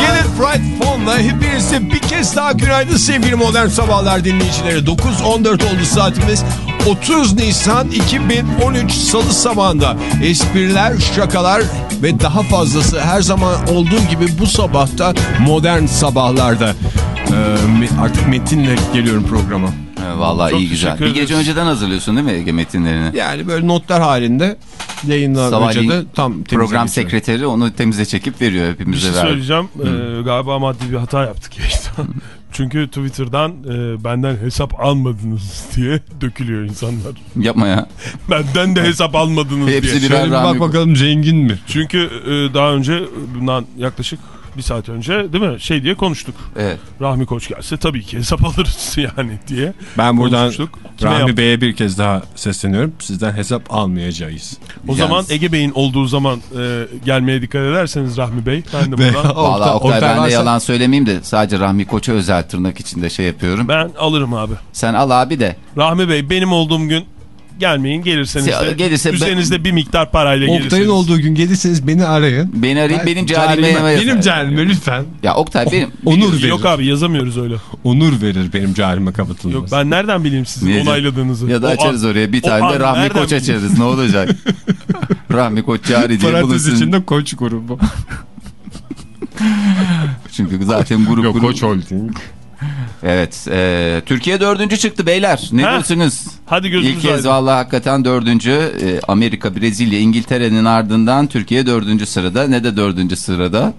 Gelir Pride Fon'la hepinize bir kez daha günaydın sevgili Modern Sabahlar dinleyicileri. 9.14 oldu saatimiz. 30 Nisan 2013 Salı sabahında espriler, şakalar ve daha fazlası her zaman olduğu gibi bu sabahta Modern Sabahlar'da. Ee, artık metinle geliyorum programa. Vallahi Çok iyi güzel. Bir gece önceden hazırlıyorsun değil mi Ege metinlerini? Yani böyle notlar halinde yayınlanınca Sabahleyin da tam Program geçiyor. sekreteri onu temize çekip veriyor Bir hepimize şey ver. söyleyeceğim. Ee, galiba maddi bir hata yaptık yayında. Çünkü Twitter'dan e, benden hesap almadınız diye dökülüyor insanlar. Yapma ya. Benden de hesap almadınız Hepsi diye. bir- Şöyle bir bak bakalım zengin mi? Çünkü e, daha önce bundan yaklaşık bir saat önce değil mi şey diye konuştuk. Evet. Rahmi Koç gelse tabii ki hesap alırız yani diye. Ben buradan. Kime Rahmi? Bey'e bir kez daha sesleniyorum. Sizden hesap almayacağız. O Yalnız- zaman Ege Bey'in olduğu zaman e, gelmeye dikkat ederseniz Rahmi Bey. Ben de buradan Valla Oktay, Oktay ben de varsa- yalan söylemeyeyim de sadece Rahmi Koç'a özel tırnak içinde şey yapıyorum. ben alırım abi. Sen al abi de. Rahmi Bey benim olduğum gün gelmeyin gelirseniz de. Se- gelirse ben- üzerinizde bir miktar parayla gelirseniz. Oktay'ın olduğu gün gelirseniz beni arayın. Beni arayıp Ben benim carime- Benim carime lütfen. Ya Oktay benim. Onur verir. Yok abi yazamıyoruz öyle. Onur verir benim carime kapatılması. Yok ben nereden bileyim sizin Niye onayladığınızı. Ya da O açarız an- oraya bir o tane an de Rahmi Koç açarız ne olacak? Rahmi Koç cari diye Parantez bulunsun. içinde koç grubu. Çünkü zaten grup Yok grup. koç holding. Evet. e, Türkiye dördüncü çıktı beyler. Ne Ha? diyorsunuz? Hadi gözünüz İlk kez vallahi hakikaten dördüncü. E, Amerika, Brezilya, İngiltere'nin ardından Türkiye dördüncü sırada. Ne de dördüncü sırada?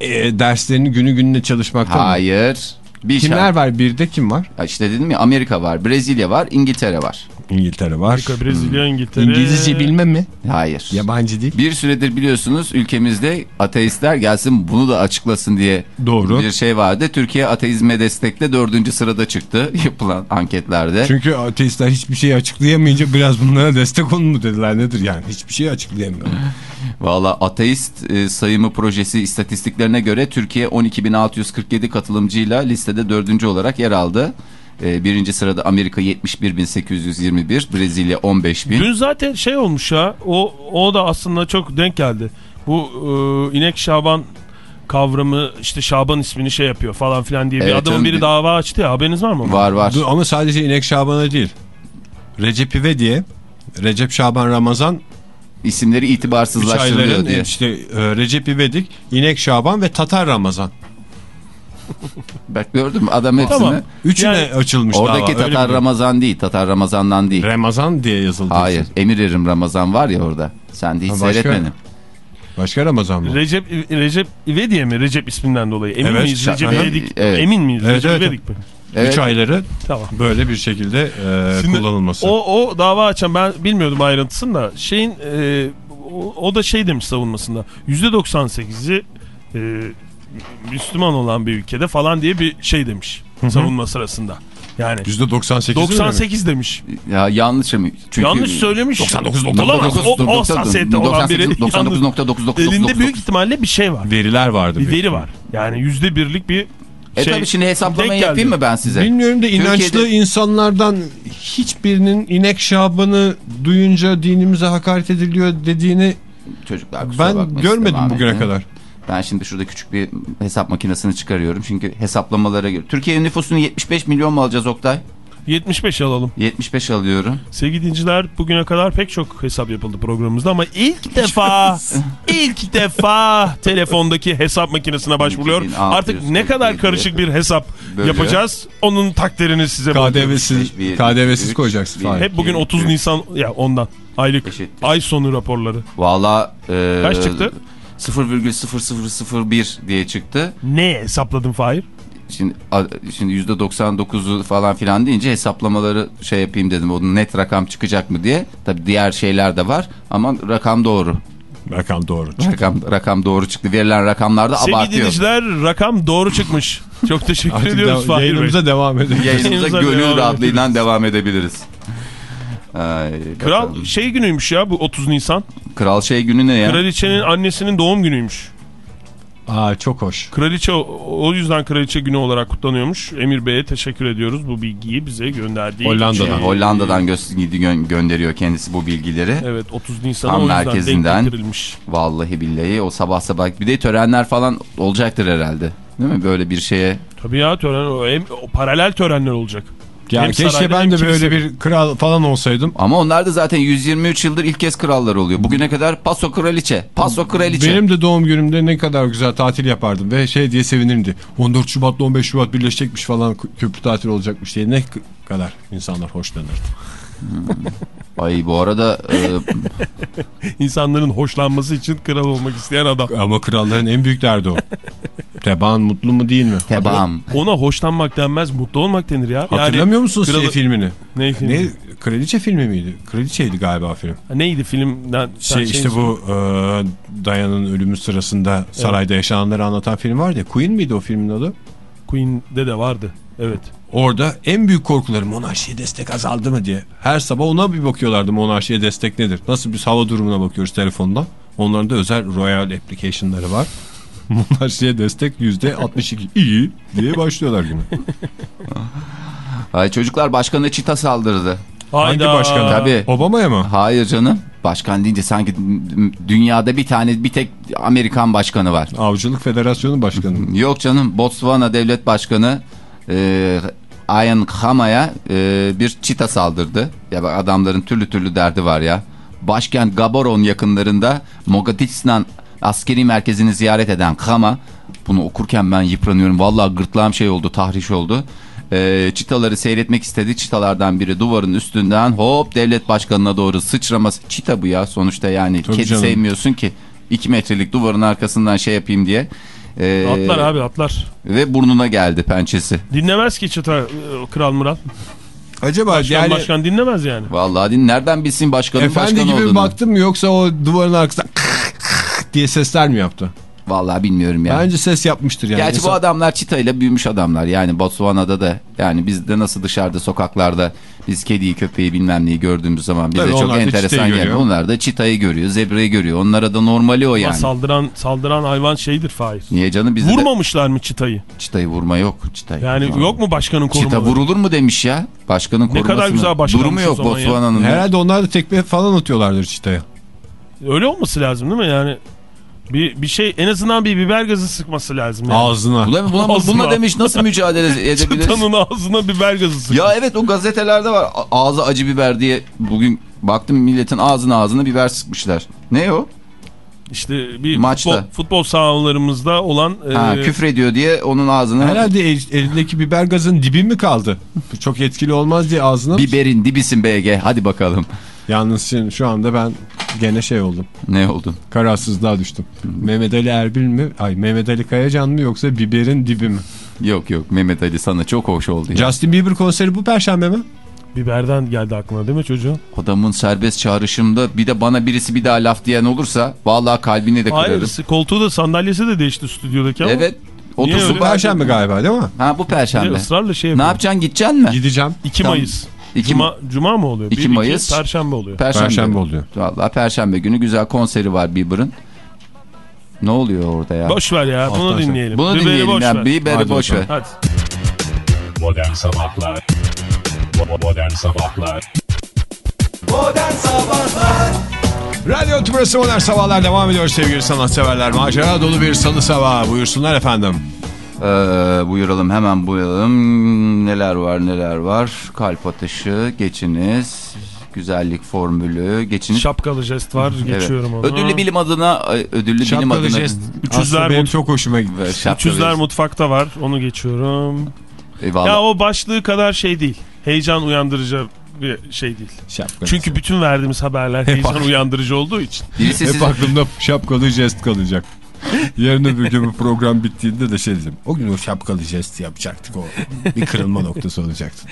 E, derslerini günü gününe çalışmakta mı? Hayır. Bir Kimler şart- var? Bir de kim var? Ya İşte dedim ya Amerika var, Brezilya var, İngiltere var. İngiltere var. Amerika, Brezilya, İngiltere. İngilizce bilme mi? Hayır. Yabancı değil. Bir süredir biliyorsunuz ülkemizde ateistler gelsin bunu da açıklasın diye Doğru. bir şey vardı. Türkiye ateizme destekle dördüncü sırada çıktı yapılan anketlerde. Çünkü ateistler hiçbir şeyi açıklayamayınca biraz bunlara destek olun mu dediler nedir yani? Hiçbir şeyi açıklayamıyor. Valla ateist e, sayımı projesi istatistiklerine göre Türkiye 12.647 katılımcıyla listede dördüncü olarak yer aldı. E, birinci sırada Amerika 71.821, Brezilya 15.000. Dün zaten şey olmuş ya. O, o da aslında çok denk geldi. Bu e, inek Şaban kavramı işte Şaban ismini şey yapıyor falan filan diye bir Evet, adamın biri bir- dava açtı ya haberiniz var mı? Var var. Dur, ama sadece İnek Şaban'a değil. Recep İve diye Recep Şaban Ramazan İsimleri itibarsızlaştırılıyor diye. işte e, Recep İvedik, İnek Şaban ve Tatar Ramazan. Bak gördün mü adam hepsini. Tamam. Üçüne Yani açılmış Oradaki dava. Tatar? Ramazan değil. Tatar Ramazan'dan değil. Ramazan diye yazıldı. Hayır. Emir Erim Ramazan var ya orada. Sen de hiç Ha, başka- seyretmedin. Başka Ramazan mı? Recep Recep İvediye mi? Recep isminden dolayı. Emin Evet, miyiz? Recep. İvedik. Evet. Emin miyiz? Evet, Recep evet. İvedik mi? Evet. Üç ayları Tamam. böyle bir şekilde e, Şimdi kullanılması. O, o dava açan ben bilmiyordum ayrıntısını da şeyin e, o, o da şey demiş savunmasında %98'i e, Müslüman olan bir ülkede falan diye bir şey demiş savunma sırasında. Yani %98 98 demiş. Ya yanlış mı? Çünkü Yanlış söylemiş. 99.99. Olamaz. O, o hassasiyette olan biri. 99.99. Elinde büyük ihtimalle bir şey var. Veriler vardı. Bir veri var. Yani yüzde birlik bir E şey. tabii şimdi hesaplamayı yapayım mı ben size? Bilmiyorum da inançlı Türkiye'de- insanlardan hiçbirinin inek şabanı duyunca dinimize hakaret ediliyor dediğini Çocuklar kusura ben görmedim bugüne kadar. Ben şimdi şurada küçük bir hesap makinesini çıkarıyorum. Çünkü hesaplamalara göre. Türkiye'nin nüfusunu 75 milyon mu alacağız Oktay? 75 alalım. 75 alıyorum. Sevgili dinciler bugüne kadar pek çok hesap yapıldı programımızda ama ilk defa ilk defa telefondaki hesap makinesine başvuruyor. 2600, Artık ne kadar 47, karışık bir hesap Bölüyor. yapacağız onun takdirini size. KDV'siz, KDV'siz koyacaksın. bir-. Hep bugün 30 Nisan ya ondan aylık Eşittir. ay sonu raporları. Valla... e, Kaç çıktı? 0,0001 diye çıktı. Ne hesapladın Fahir? Şimdi şimdi %99'u falan filan deyince hesaplamaları şey yapayım dedim. O net rakam çıkacak mı diye. Tabii diğer şeyler de var ama rakam doğru. Rakam doğru. Rakam rakam doğru çıktı. Verilen rakamlarda Sevgili abartıyor. dinleyiciler rakam doğru çıkmış. Çok teşekkür ediyoruz Fahir Bey. yayınımıza devam edelim. Yayınımıza gönül rahatlığıyla edebiliriz. devam edebiliriz. Kral bakalım. şey günüymüş ya bu 30 Nisan. Kral şey günü ne ya? Kraliçenin annesinin doğum günüymüş. Aa çok hoş. Kraliçe o- yüzden kraliçe günü olarak kutlanıyormuş. Emir Bey'e teşekkür ediyoruz bu bilgiyi bize gönderdiği Hollanda'dan. için. Hollanda'dan gö gö- gönderiyor kendisi bu bilgileri. Evet 30 Nisan'a Tam o yüzden merkezinden. denk getirilmiş. Vallahi billahi o sabah sabah bir de törenler falan olacaktır herhalde. Değil mi böyle bir şeye? Tabii ya tören o, o paralel törenler olacak. Ya Hem keşke ben de kilise. böyle bir kral falan olsaydım. Ama onlar da zaten 123 yıldır ilk kez krallar oluyor. Bugüne kadar paso kraliçe, paso kraliçe. Benim de doğum günümde ne kadar güzel tatil yapardım ve şey diye sevinirdi. 14 Şubat'la 15 Şubat birleşecekmiş falan köprü tatil olacakmış diye ne kadar insanlar hoşlanırdı. Ay bu arada e, İnsanların hoşlanması için kral olmak isteyen adam. Ama kralların en büyük derdi o. Teban mutlu mu değil mi? tebam. Ona hoşlanmak denmez mutlu olmak denir ya. Hatırlamıyor musun kralı- şey filmini? Ne film? Ne kraliçe filmi miydi? Kraliçeydi galiba film. Ha, Neydi filmden? Şey şeyini işte bu e, Diana'nın ölümü sırasında sarayda yaşananları anlatan film vardı ya. Queen miydi o filmin adı? Queen'de de vardı. Evet. Orada en büyük korkuları monarşiye destek azaldı mı diye. Her sabah ona bir bakıyorlardı monarşiye destek nedir? Nasıl biz hava durumuna bakıyoruz telefonda. Onların da özel royal application'ları var. Monarşiye destek yüzde 62 iyi diye başlıyorlar güne. Ay çocuklar başkanı çita saldırdı. Hangi Hayda. başkan? Tabii. Obama'ya mı? Hayır canım. Başkan deyince sanki dünyada bir tane bir tek Amerikan başkanı var. Avcılık Federasyonu Başkanı. Yok canım Botswana devlet başkanı e, Ian Khama'ya e, bir çita saldırdı. Ya bak adamların türlü türlü derdi var ya. Başkent Gaborone yakınlarında Mogadistan askeri merkezini ziyaret eden Khama bunu okurken ben yıpranıyorum. Vallahi gırtlağım şey oldu tahriş oldu. E, çitaları seyretmek istedi. Çitalardan biri duvarın üstünden hop devlet başkanına doğru sıçraması. Çita bu ya sonuçta yani. Tabii Kedi canım. sevmiyorsun ki. 2 metrelik duvarın arkasından şey yapayım diye. E, Atlar abi atlar. ve burnuna geldi pençesi. Dinlemez ki çıta e, Kral Murat. Acaba Başkan yani başkan dinlemez yani. Vallahi din nereden bilsin başkanın efendi başkan gibi mi olduğunu? baktım yoksa o duvarın diye sesler mi yaptı? Vallahi bilmiyorum ya. Bence ses yapmıştır yani. Gerçi bu İnsan- adamlar çitayla büyümüş adamlar. Yani Botswana'da da yani bizde nasıl dışarıda sokaklarda biz kediyi köpeği bilmem neyi gördüğümüz zaman bize Tabii çok enteresan çitayı geliyor. Onlar da çitayı görüyor, zebrayı görüyor. Onlara da normali o Ama yani. saldıran saldıran hayvan şeydir Fahir. Niye canım de Vurmamışlar mı çıtayı? çitayı vurma yok. Çitayı. Yani yok mu başkanın korumaları? Çita vurulur mu demiş ya. Başkanın koruması kadar mı? güzel başkanmış Durumu yok. Botswana'nın. Herhalde onlar da tekme falan atıyorlardır çitaya. Öyle olması lazım değil mi yani? Bir, bir şey en azından bir biber gazı sıkması lazım. Yani. Ağzına. Buna, buna, Ağzına. buna demiş nasıl mücadele edebiliriz? Çıtanın ağzına biber gazı sık. Ya evet o gazetelerde var. A- Ağzı acı biber diye bugün baktım milletin ağzına ağzına biber sıkmışlar. Ne o? İşte bir Maçta. futbol, futbol sahalarımızda olan Ha, e, küfür ediyor diye onun ağzına Herhalde el- elindeki biber gazın dibi mi kaldı? Çok etkili olmaz diye ağzına. biberin dibisin BG. Hadi bakalım. Yalnız şimdi şu anda ben gene şey oldum. Ne oldun? Kararsızlığa düştüm. Mehmet Ali Erbil mi? Ay Mehmet Ali Kayacan mı yoksa biberin dibi mi? Yok yok Mehmet Ali sana çok hoş oldu ya. Justin Bieber konseri bu perşembe mi? biberden geldi aklına değil mi çocuğun? Adamın serbest çağrışımda bir de bana birisi bir daha laf diyen olursa vallahi kalbini de Hayır kırarım. koltuğu da sandalyesi de değişti stüdyodaki ama. Evet Otursun. Perşembe galiba değil mi? Ha bu perşembe. ısrarla şey Ne yapıyor. yapacaksın gideceksin mi? Gideceğim. 2 Tamam. Mayıs. İki- Cuma, Cuma mı oluyor? 2 Bir, Mayıs. Perşembe oluyor. Perşembe. Perşembe oluyor. Vallahi perşembe günü güzel konseri var Bieber'ın. Ne oluyor orada ya? Boş ver ya bunu Hafta dinleyelim. Bunu Biberi dinleyelim boş ya. ver. Bieber'i Hadi boş ver. Hadi. Modern Sabahlar Bo- Modern Sabahlar Radyo Tümrüt'ü Modern Sabahlar devam ediyor sevgili sanatseverler. Macera dolu bir salı sabahı. Buyursunlar efendim. Ee, buyuralım hemen buyuralım. Neler var neler var. Kalp atışı, geçiniz, güzellik formülü, geçiniz. Şapkalı jest var. Evet. Geçiyorum onu. Ödüllü bilim adına, ay, ödüllü bilim Şapkalı adına. jest. Üçüzler Aslında benim mut- çok hoşuma gitti. Şapkalı Üçüzler jest. mutfakta var. Onu geçiyorum. Eyvallah. Ya o başlığı kadar şey değil. Heyecan uyandırıcı bir şey değil. Şapkalı. Çünkü bütün verdiğimiz haberler heyecan uyandırıcı olduğu için. Birisi Hep size... aklımda şapkalı jest kalacak. Yarın öbür gün bu program bittiğinde de şey dedim. O gün o şapkalı jest yapacaktık o. Bir kırılma noktası olacaktı.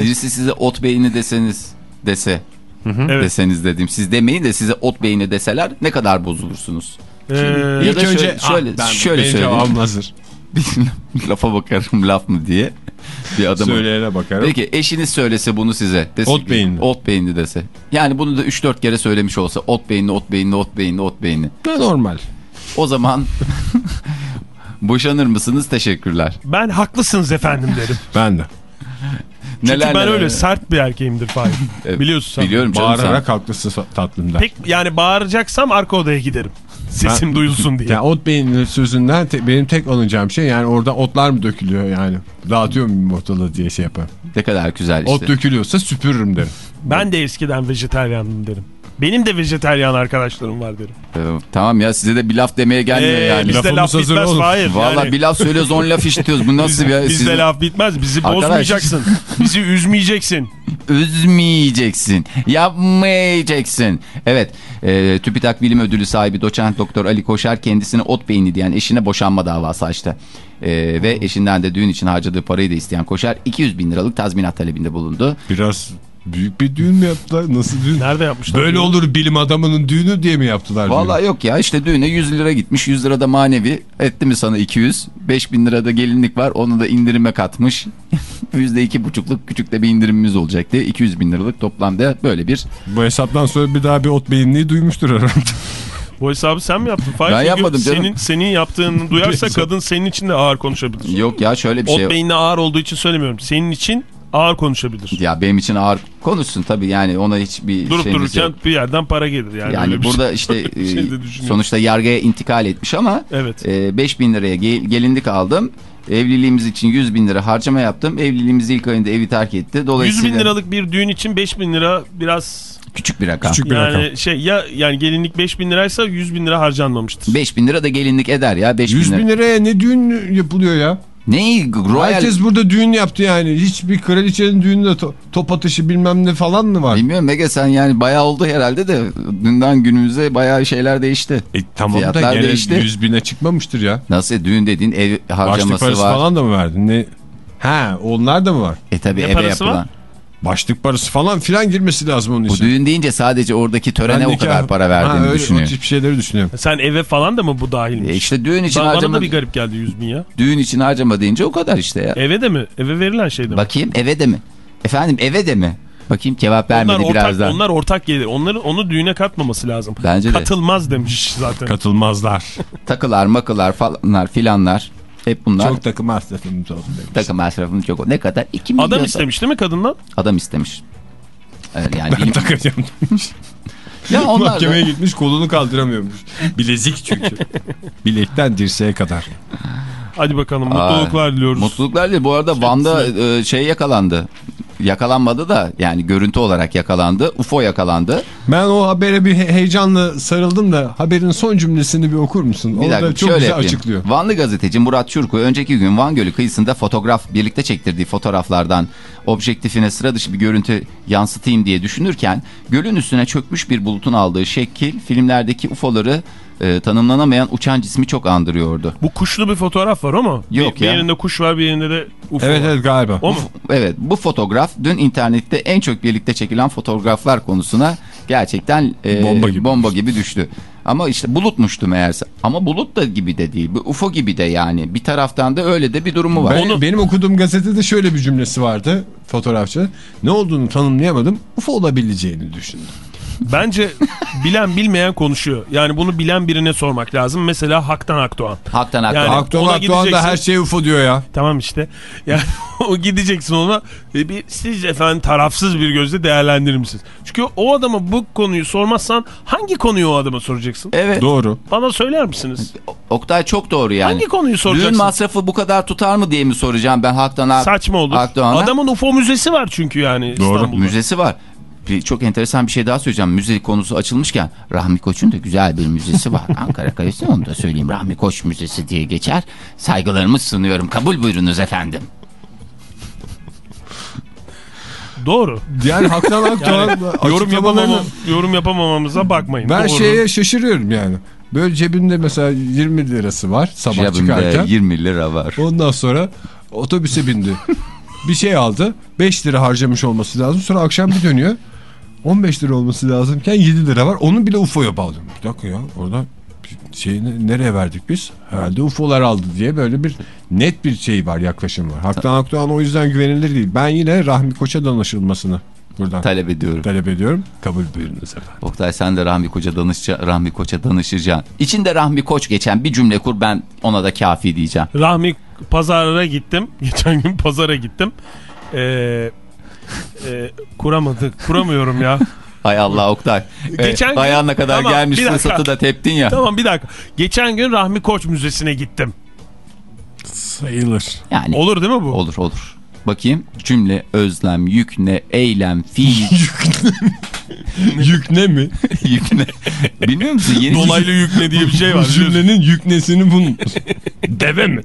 Birisi size ot beyni deseniz dese. Evet. Deseniz dedim. Siz demeyin de size ot beyni deseler ne kadar bozulursunuz? Ee, Ya İlk da önce şöyle- şöyle- ah, ben, şöyle benim söyleyeyim. cevabım hazır. Lafa bakarım laf mı diye bir adamı. Söyleyene bakarım. Peki eşiniz söylese bunu size. Dese Ot beyinli. Ot beyinli dese. Yani bunu da 3-4 kere söylemiş olsa ot beyinli, ot beyinli, ot beyinli, ot beyinli. Ne normal. O zaman boşanır mısınız? Teşekkürler. ben haklısınız efendim derim. Ben de. Çünkü ben neler. öyle sert bir erkeğimdir Fahir. Evet, Biliyorsun sen. Biliyorum canım Bağırarak haklısın tatlımda. Pek yani bağıracaksam arka odaya giderim. Sesim duyulsun diye. Yani ot beyinli sözünden te- benim tek alınacağım şey yani orada otlar mı dökülüyor yani. Dağıtıyor muyum ortalığı diye şey yaparım. sen. Ne kadar güzel işte. Ot dökülüyorsa süpürürüm derim. Ben de eskiden vejeteryandım derim. Benim de vejeteryan arkadaşlarım var derim. Ee, tamam ya size de bir laf demeye gelmiyor Ee, yani. bizde laf hazır bitmez oğlum. Fahir. Valla Yani bir laf söylüyoruz on laf işitiyoruz. Bu nasıl bir... bizde sizin- laf bitmez. Bizi Arkadaş. bozmayacaksın. Bizi üzmeyeceksin. Üzmeyeceksin. Yapmayacaksın. Evet. E, TÜBİTAK Bilim Ödülü sahibi doçent doktor Ali Koşar kendisine ot beyni diyen eşine boşanma davası açtı. E, ve eşinden de düğün için harcadığı parayı da isteyen Koşar 200 bin liralık tazminat talebinde bulundu. Biraz büyük bir düğün mü yaptılar? Nasıl düğün? Nerede yapmışlar? Böyle bunu? olur bilim adamının düğünü diye mi yaptılar? Vallahi yok ya işte düğüne 100 lira gitmiş 100 lira da manevi etti mi sana 200 5000 lira da gelinlik var onu da indirime katmış %2,5'luk küçük de bir indirimimiz olacak diye 200 bin liralık toplamda böyle bir Bu hesaptan sonra bir daha bir ot beyinliği duymuştur herhalde. Bu hesabı sen mi yaptın? Fahir? Ben yapmadım canım. Senin, senin yaptığını duyarsa kadın senin için de ağır konuşabilir. yok ya şöyle bir şey Ot beyinle ağır olduğu için söylemiyorum. Senin için ağır konuşabilir. Ya benim için ağır konuşsun tabii yani ona hiçbir Durup şeyimiz dururken yok. bir yerden para gelir. Yani, Yani burada şey- işte şey e, sonuçta yargıya intikal etmiş ama Evet. e, 5 bin liraya gel- gelinlik aldım. Evliliğimiz için 100 bin lira harcama yaptım. Evliliğimiz ilk ayında evi terk etti. 100 Dolayısıyla bin liralık bir düğün için 5 bin lira biraz küçük bir rakam. Küçük bir rakam. yani şey ya yani gelinlik 5 bin liraysa 100 bin lira harcanmamıştır. 5 bin lira da gelinlik eder ya. 5 100 bin lira. bin liraya ne düğün yapılıyor ya? Neyi? Royal... Herkes burada düğün yaptı yani. Hiçbir kraliçenin düğününde to- top atışı bilmem ne falan mı var? Bilmiyorum Ege sen yani bayağı oldu herhalde de dünden günümüze bayağı şeyler değişti. E, tamam Fiyatlar da gene değişti. 100 bine çıkmamıştır ya. Nasıl düğün dediğin ev Başlık harcaması parası var. falan da mı verdin? Ne? Ha onlar da mı var? E tabi eve parası yapılan. var? Başlık parası falan filan girmesi lazım onun Bu için. düğün deyince sadece oradaki törene Ben o kadar para Ha, verdiğini öyle, düşünüyor. O tip şeyleri düşünüyorum. Sen eve falan da mı bu dahilmiş? E işte düğün için bana harcama da bir garip geldi 100 bin ya. düğün için harcama deyince o kadar işte ya. Eve de mi? Eve verilen şey de mi? Bakayım eve de mi? Efendim eve de mi? Bakayım cevap vermedi onlar ortak, birazdan. onlar ortak gelir. Onları onu düğüne katmaması lazım. Bence de. Katılmaz demiş zaten. Katılmazlar. Takılar makılar falanlar filanlar. Hep bunlar Çok takım masrafımız oldu demiş. takım masrafımız çok. Ne kadar? 2 milyon. Adam istemiş değil mi kadından? Adam istemiş. Evet, yani Ben bilim... takacağım demiş. ya onlar da- Mahkemeye gitmiş kolunu kaldıramıyormuş. Bilezik çünkü. Bilekten dirseğe kadar. Hadi bakalım Aa, mutluluklar diliyoruz. Mutluluklar değil. Bu arada Van'da e, şey yakalandı. Yakalanmadı da yani görüntü olarak yakalandı. UFO yakalandı. Ben o habere bir he- heyecanla sarıldım da haberin son cümlesini bir okur musun? Bir dakika çok şöyle güzel yapayım. açıklıyor. Vanlı gazeteci Murat Çurku önceki gün Van Gölü kıyısında fotoğraf birlikte çektirdiği fotoğraflardan objektifine sıra dışı bir görüntü yansıtayım diye düşünürken gölün üstüne çökmüş bir bulutun aldığı şekil filmlerdeki UFO'ları e, tanımlanamayan uçan cismi çok andırıyordu. Bu kuşlu bir fotoğraf var ama. Yok bir, bir ya. yerinde kuş var bir yerinde de UFO Evet var. evet galiba. O mu? Evet bu fotoğraf dün internette en çok birlikte çekilen fotoğraflar konusuna gerçekten e, Bomba gibi. bomba gibi düştü. Ama işte bulutmuştu meğerse. Ama bulut da gibi de değil. Bu UFO gibi de yani. Bir taraftan da öyle de bir durumu var. Ben- Onu- Benim okuduğum gazetede şöyle bir cümlesi vardı fotoğrafçı. Ne olduğunu tanımlayamadım. UFO olabileceğini düşündüm. Bence bilen bilmeyen konuşuyor. Yani bunu bilen birine sormak lazım. Mesela Haktan Akdoğan. Haktan haktan. Yani- Akdoğan ona Akdoğan da her şey UFO diyor ya. Tamam işte. Yani o gideceksin ona ve bir siz efendim tarafsız bir gözle değerlendirir misiniz? Çünkü o adama bu konuyu sormazsan hangi konuyu o adama soracaksın? Evet. Doğru. Bana söyler misiniz? Oktay çok doğru yani. Hangi konuyu soracaksın? Düğün masrafı bu kadar tutar mı diye mi soracağım ben Haktan Ak- Saçma olur. Akdoğan'a. Adamın UFO müzesi var çünkü yani İstanbul'da. Müzesi var. Bir, çok enteresan bir şey daha söyleyeceğim. Müze konusu açılmışken Rahmi Koç'un da güzel bir müzesi var. Ankara Kalesi onu da söyleyeyim. Rahmi Koç Müzesi diye geçer. Saygılarımı sunuyorum. Kabul buyurunuz efendim. Doğru. Yani Haktan Akdoğan Yani yorum, yapamamam, yorum yapamamamıza bakmayın. Ben Doğru. şeye şaşırıyorum yani. Böyle cebinde mesela 20 lirası var sabah Cebimde çıkarken. 20 lira var. Ondan sonra otobüse bindi. bir şey aldı. 5 lira harcamış olması lazım. Sonra akşam bir dönüyor. 15 lira olması lazımken 7 lira var. Onun bile UFO'ya bağladım. Bir dakika ya orada şeyini nereye verdik biz? Herhalde UFO'lar aldı diye böyle bir net bir şey var yaklaşım var. Haktan Akdoğan o yüzden güvenilir değil. Ben yine Rahmi Koç'a danışılmasını buradan Talep ediyorum. talep ediyorum. Kabul buyurunuz efendim. Oktay sen de Rahmi Koç'a danışça, Rahmi Koç'a danışacaksın. İçinde Rahmi Koç geçen bir cümle kur ben ona da kafi diyeceğim. Rahmi pazara gittim. Geçen gün pazara gittim. Ee, e, kuramadık. Kuramıyorum ya. Hay Allah Oktay. Geçen Ee, gün- ayağına kadar Tamam, gelmiş fırsatı da teptin ya. tamam bir dakika. Geçen gün Rahmi Koç Müzesi'ne gittim. Sayılır. Yani Olur değil mi bu? olur olur. Bakayım cümle, özlem, yükne, eylem, fiil, Yükne mi? yükne. Bilmiyor musun? Yeni Dolaylı yükle diye bir şey var. Cümlenin yüknesini bun. Deve mi?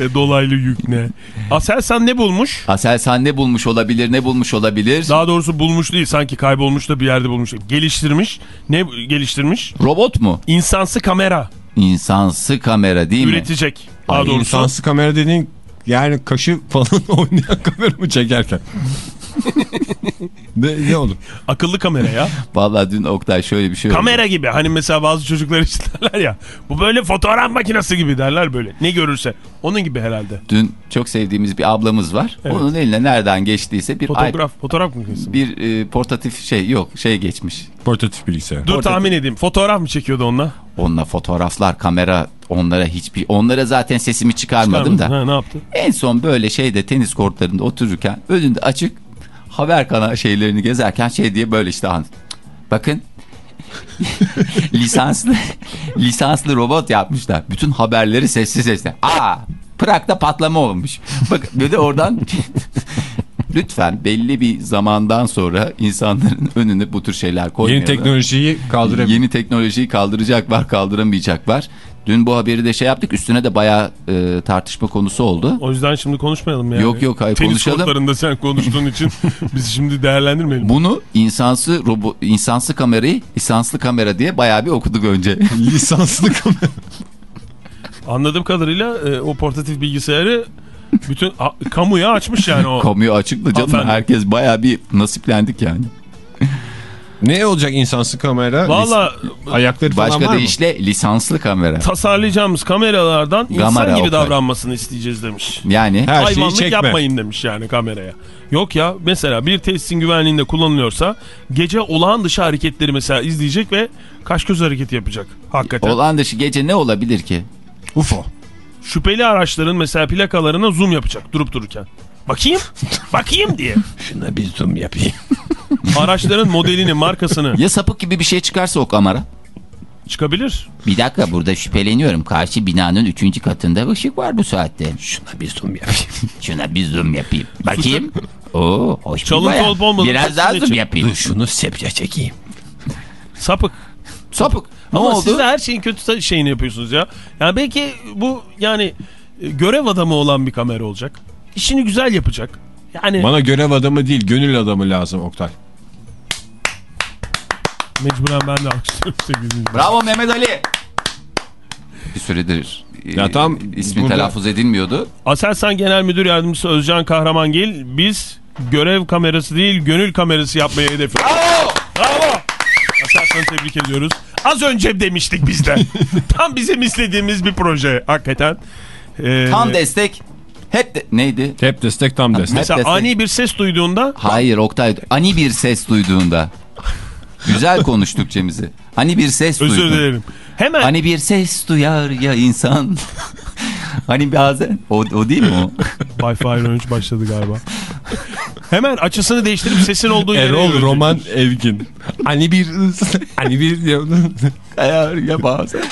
E, dolaylı yük ne? Aselsan ne bulmuş? Aselsan ne bulmuş olabilir, ne bulmuş olabilir? Daha doğrusu bulmuş değil. Sanki kaybolmuş da bir yerde bulmuş. Geliştirmiş. Ne geliştirmiş? Robot mu? İnsansı kamera İnsansı kamera değil mi? üretecek. Daha Ay, doğrusu. insansı kamera dediğin yani kaşı falan oynayan kamera mı çekerken? ne, ne olur? Akıllı kamera ya. Vallahi dün Oktay şöyle bir şey oldu. kamera gibi. Hani mesela bazı çocuklar için derler ya. Bu böyle fotoğraf makinesi gibi derler böyle. Ne görürse. Onun gibi herhalde. Dün çok sevdiğimiz bir ablamız var. Evet. Onun eline nereden geçtiyse bir Fotoğraf, fotoğraf makinesi. mi? bir e, portatif şey yok şey geçmiş. Portatif bilgisayar. Dur Orada- tahmin edeyim. Fotoğraf mı çekiyordu onunla? Onunla fotoğraflar, kamera onlara hiçbir onlara zaten sesimi çıkarmadım da. Ha, ne yaptı? En son böyle şeyde tenis kortlarında otururken önünde açık haber kana şeylerini gezerken şey diye böyle işte bakın lisanslı lisanslı robot yapmışlar. Bütün haberleri sessiz sessiz. Aa Prag'da patlama olmuş. Bak bir de oradan lütfen belli bir zamandan sonra insanların önüne bu tür şeyler koymayalım. Yeni teknolojiyi kaldırabilir. Yeni teknolojiyi kaldıracak var kaldıramayacak var. Dün bu haberi de şey yaptık üstüne de bayağı e, tartışma konusu oldu. O yüzden şimdi konuşmayalım yani. Yok, yok, hayır, Tenis konuşalım. kortlarında sen konuştuğun için biz şimdi değerlendirmeyelim. Bunu insansı robo, insansı kamerayı lisanslı kamera diye bayağı bir okuduk önce. Lisanslı kamera. Anladığım kadarıyla e, o portatif bilgisayarı bütün a- kamuya açmış yani o. Kamuya açıktı canım. Hanımefendi. Herkes bayağı bir nasiplendik yani. Ne olacak insansız kamera? Valla Ayakları falan Başka var mı? deyişle lisanslı kamera. tasarlayacağımız kameralardan insan Kamera, gibi Oktay. davranmasını isteyeceğiz demiş. Yani Her şeyi Hayvanlık çekme. yapmayın demiş yani kameraya. Yok ya mesela bir tesisin güvenliğinde kullanılıyorsa gece olağan dışı hareketleri mesela izleyecek ve kaş göz hareketi yapacak. Hakikaten. olan dışı gece ne olabilir ki? UFO. Şüpheli araçların mesela plakalarına zoom yapacak durup dururken. Bakayım, bakayım diye. Şuna bir zoom yapayım. Araçların modelini, markasını Ya sapık gibi bir şey çıkarsa o kamera? çıkabilir. Bir dakika burada şüpheleniyorum. Karşı binanın üçüncü katında ışık var bu saatte. Şuna bir zoom yapayım. Şuna bir zoom yapayım. Bakayım. Oo, hoş bir Çalıntı bayağı. olup olmadığını Biraz daha zoom için. yapayım. Şunu sepya çekeyim. Sapık. Sapık. Ne Ama oldu? siz de her şeyin kötü şeyini yapıyorsunuz ya. Yani belki bu yani e, görev adamı olan bir kamera olacak. İşini güzel yapacak. Yani Bana görev adamı değil gönül adamı lazım Oktay. mecburen ben de alkışlıyorum sevgili. Bravo Mehmet Ali. Bir süredir e, Ya tam ismi burada- telaffuz edilmiyordu. Aselsan Genel Müdür Yardımcısı Özcan Kahramangil biz görev kamerası değil gönül kamerası yapmayı hedefliyoruz. Bravo! Bravo! Aslan'ı tebrik ediyoruz. Az önce demiştik biz de. Tam bizim istediğimiz bir proje hakikaten. Ee, Tam destek. Hep de, neydi? Hep destek tam destek. Mesela destek. ani bir ses duyduğunda Hayır Oktay. Ani bir ses duyduğunda. Güzel konuştuk Cemiz'i. Hani bir ses özür duydun. dilerim. Hemen Hani bir ses duyar ya insan. hani bazen. O, o değil mi o? Wi-Fi 13 başladı galiba. Hemen açısını değiştirip sesin olduğu yere Erol. Roman Evgin. Hani bir hani bir Eğer ya bazen.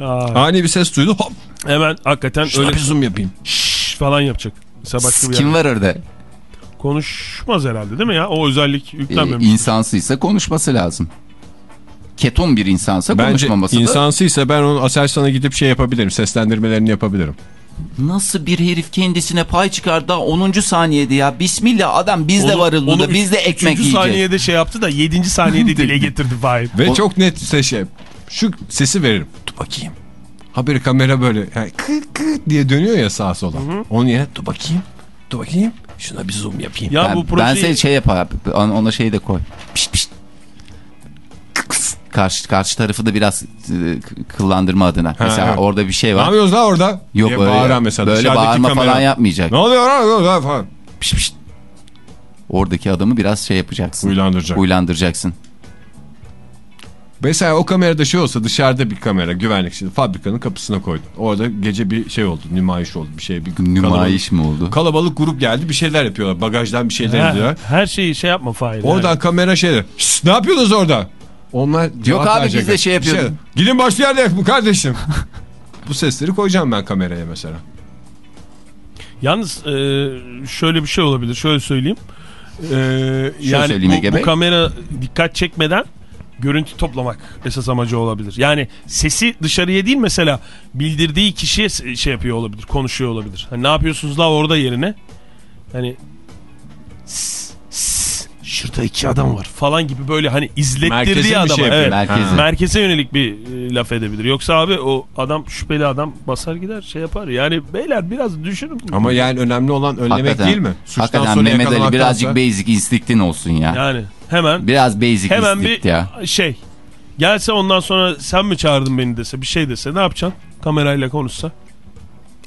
Aa, ani bir ses duydu hop hemen hakikaten şuna öyle bir zoom yapayım. şşş falan yapacak. Mesela başka bir Kim yer. var orada? Konuşmaz herhalde değil mi ya? O özellik Ee, yüklenmemiş. insansıysa konuşması lazım. Keton bir insansa Bence konuşmaması da. insansıysa ben onun Aselsan'a gidip şey yapabilirim. Seslendirmelerini yapabilirim. Nasıl bir herif kendisine pay çıkar daha 10. saniyede ya. Bismillah adam biz de Onu- varız burada. onu Biz de üç- ekmek yiyeceğiz. saniyede şey yaptı da 7. saniyede dile getirdi Fahir. Ve O- çok net ses şey. Şu sesi veririm. Dur bakayım. Haberi kamera böyle yani kıt kıt diye dönüyor ya sağa sola. Onun yerine dur bakayım. Dur bakayım. Şuna bir zoom yapayım. Ya ben, bu ben projeyi seni şey yapar. Ona ona şey de koy. Pişt pişt. Karşı, karşı tarafı da biraz e, kıllandırma adına. Mesela evet. orada bir şey Ne var. yapıyoruz la orada? Yok diye öyle, bağıran mesela. böyle bağırma kamera. falan yapmayacak. Ne oluyor lan? Ne falan. Pişt pişt. Oradaki adamı biraz şey yapacaksın. Uylandıracak. Uylandıracaksın. Mesela o kamerada şey olsa dışarıda bir kamera güvenlik şimdi fabrikanın kapısına koydun. Orada gece bir şey oldu. Nümayiş oldu. Bir şey bir Nümayiş mi oldu? Kalabalık, grup geldi. Bir şeyler yapıyorlar. Bagajdan bir şeyler yapıyorlar. her şeyi şey yapma Fahir. Oradan yani. kamera şeyler. "Şşt, ne yapıyorsunuz orada? Onlar cevap abi, biz de şey Bir yapıyorduk. Gidin başka yerde yapın kardeşim. Bu sesleri koyacağım ben kameraya mesela. Yalnız e, şöyle bir şey olabilir. Şöyle söyleyeyim. E, yani söyleyeyim bu, bu kamera dikkat çekmeden görüntü toplamak esas amacı olabilir. Yani sesi dışarıya değil mesela bildirdiği kişiye şey yapıyor olabilir, konuşuyor olabilir. Hani ne yapıyorsunuz la orada yerine? Hani "Sss, sss, şurada iki adam var falan gibi böyle hani izlettirdiği adama şey evet, Merkeze. merkeze yönelik bir e, laf edebilir. Yoksa abi o adam şüpheli adam basar gider şey yapar. Yani beyler biraz düşünün. Ama yani önemli olan önlemek Hakikaten, değil mi? Suçtan hakikaten sonra Mehmet Ali birazcık basic instinktin olsun ya. Yani hemen Biraz basic hemen bir ya. şey gelse ondan sonra sen mi çağırdın beni dese bir şey dese ne yapacaksın? Kamerayla konuşsa.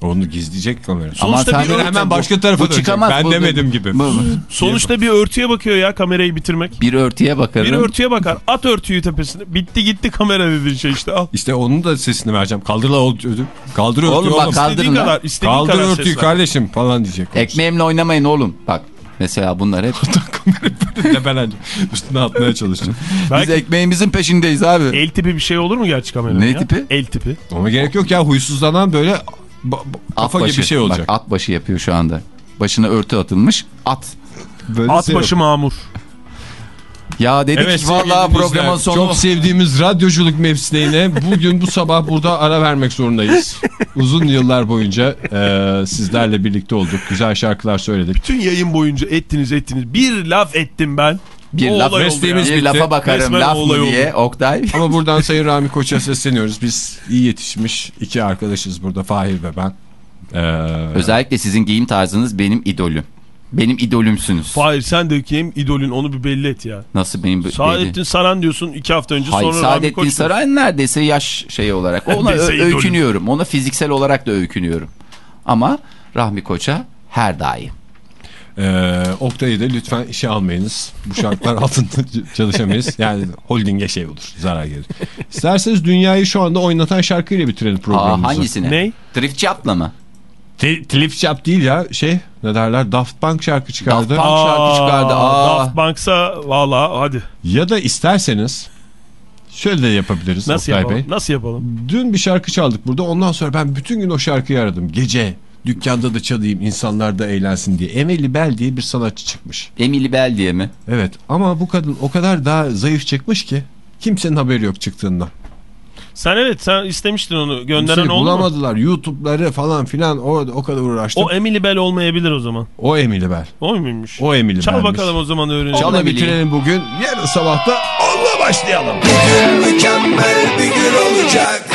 Onu gizleyecek kamera. Ama Sonuçta sen bir hemen başka tarafa bu dönecek. çıkamaz. Ben Bu- demedim gibi. bu- Sonuçta bir örtüye bakıyor ya kamerayı bitirmek. bir örtüye bakarım. Bir örtüye bakar. At örtüyü tepesine. Bitti gitti kamera dediğin şey işte al. İşte onun da sesini vereceğim. Kaldır la örtüyü. Kaldır örtüyü Oğlum bak, Kaldırın İstediğin kadar, istediğin Kaldır kadar örtüyü kardeşim falan diyecek. Ekmeğimle oynamayın oğlum. Bak mesela bunlar hep Tepelenci. Üstüne atmaya çalışacağım. biz Belki ekmeğimizin peşindeyiz abi. el tipi bir şey olur mu gerçi kameranın Ne ya? tipi? El tipi. Ama gerek yok ya huysuzlanan böyle ba- ba- kafa başı. gibi şey olacak. Bak, at başı yapıyor şu anda. Başına örtü atılmış at. Böyle At şey yok. başı mamur. Ya dedik Evet vallahi programın sonu. Çok sevdiğimiz radyoculuk mesleğine bugün bu sabah burada ara vermek zorundayız. Uzun yıllar boyunca e, sizlerle birlikte olduk. Güzel şarkılar söyledik. Bütün yayın boyunca ettiniz ettiniz. Bir laf ettim ben. Bir O laf oldu mesleğimiz ya. bir lafa bakarım Resmen laf olay mı oldu. diye Oktay. Ama buradan Sayın Rami Koç'a sesleniyoruz. Biz iyi yetişmiş iki arkadaşız burada Fahir ve ben. Ee, Özellikle sizin giyim tarzınız benim idolüm. Benim idolümsünüz. Fahir sen de kim idolün onu bir belli et ya. Nasıl benim belli? Saadettin Saran diyorsun iki hafta önce Hayır sonra Rami Saadettin Koç diyorsun. Saran neredeyse yaş şeyi olarak. Ona öykünüyorum. Ona fiziksel olarak da öykünüyorum. Ama Rahmi Koç'a her daim. Ee, Oktay'ı da lütfen işe almayınız. Bu şartlar altında çalışamayız. Yani holdinge şey olur. Zarar gelir. İsterseniz dünyayı şu anda oynatan şarkıyla bitirelim Aa, programımızı. hangisine? Ne? Drift Chap'la mı? Cliff Chap değil ya şey ne derler Daft Punk şarkı çıkardı. Daft Punk şarkı çıkardı. Aa. Daft Punk'sa valla hadi. Ya da isterseniz şöyle de yapabiliriz Nasıl Oktay yapalım? Bey. Nasıl yapalım? Dün bir şarkı çaldık burada ondan sonra ben bütün gün o şarkıyı aradım. Gece dükkanda da çalayım insanlar da eğlensin diye. Emily Bell diye bir sanatçı çıkmış. Emily Bell diye mi? Evet ama bu kadın o kadar daha zayıf çıkmış ki kimsenin haberi yok çıktığından. Sen evet sen istemiştin onu. Gönderen Kimseyi oldu mu? bulamadılar. YouTube'ları falan filan o, o kadar uğraştım. O Emily Bell olmayabilir o zaman. O Emily Bell. O muymuş? O Emily Çal Bell'miş. bakalım o zaman öğrenelim. Çal. Bitirelim bugün. Yarın sabahta onunla başlayalım. mükemmel bir gün olacak.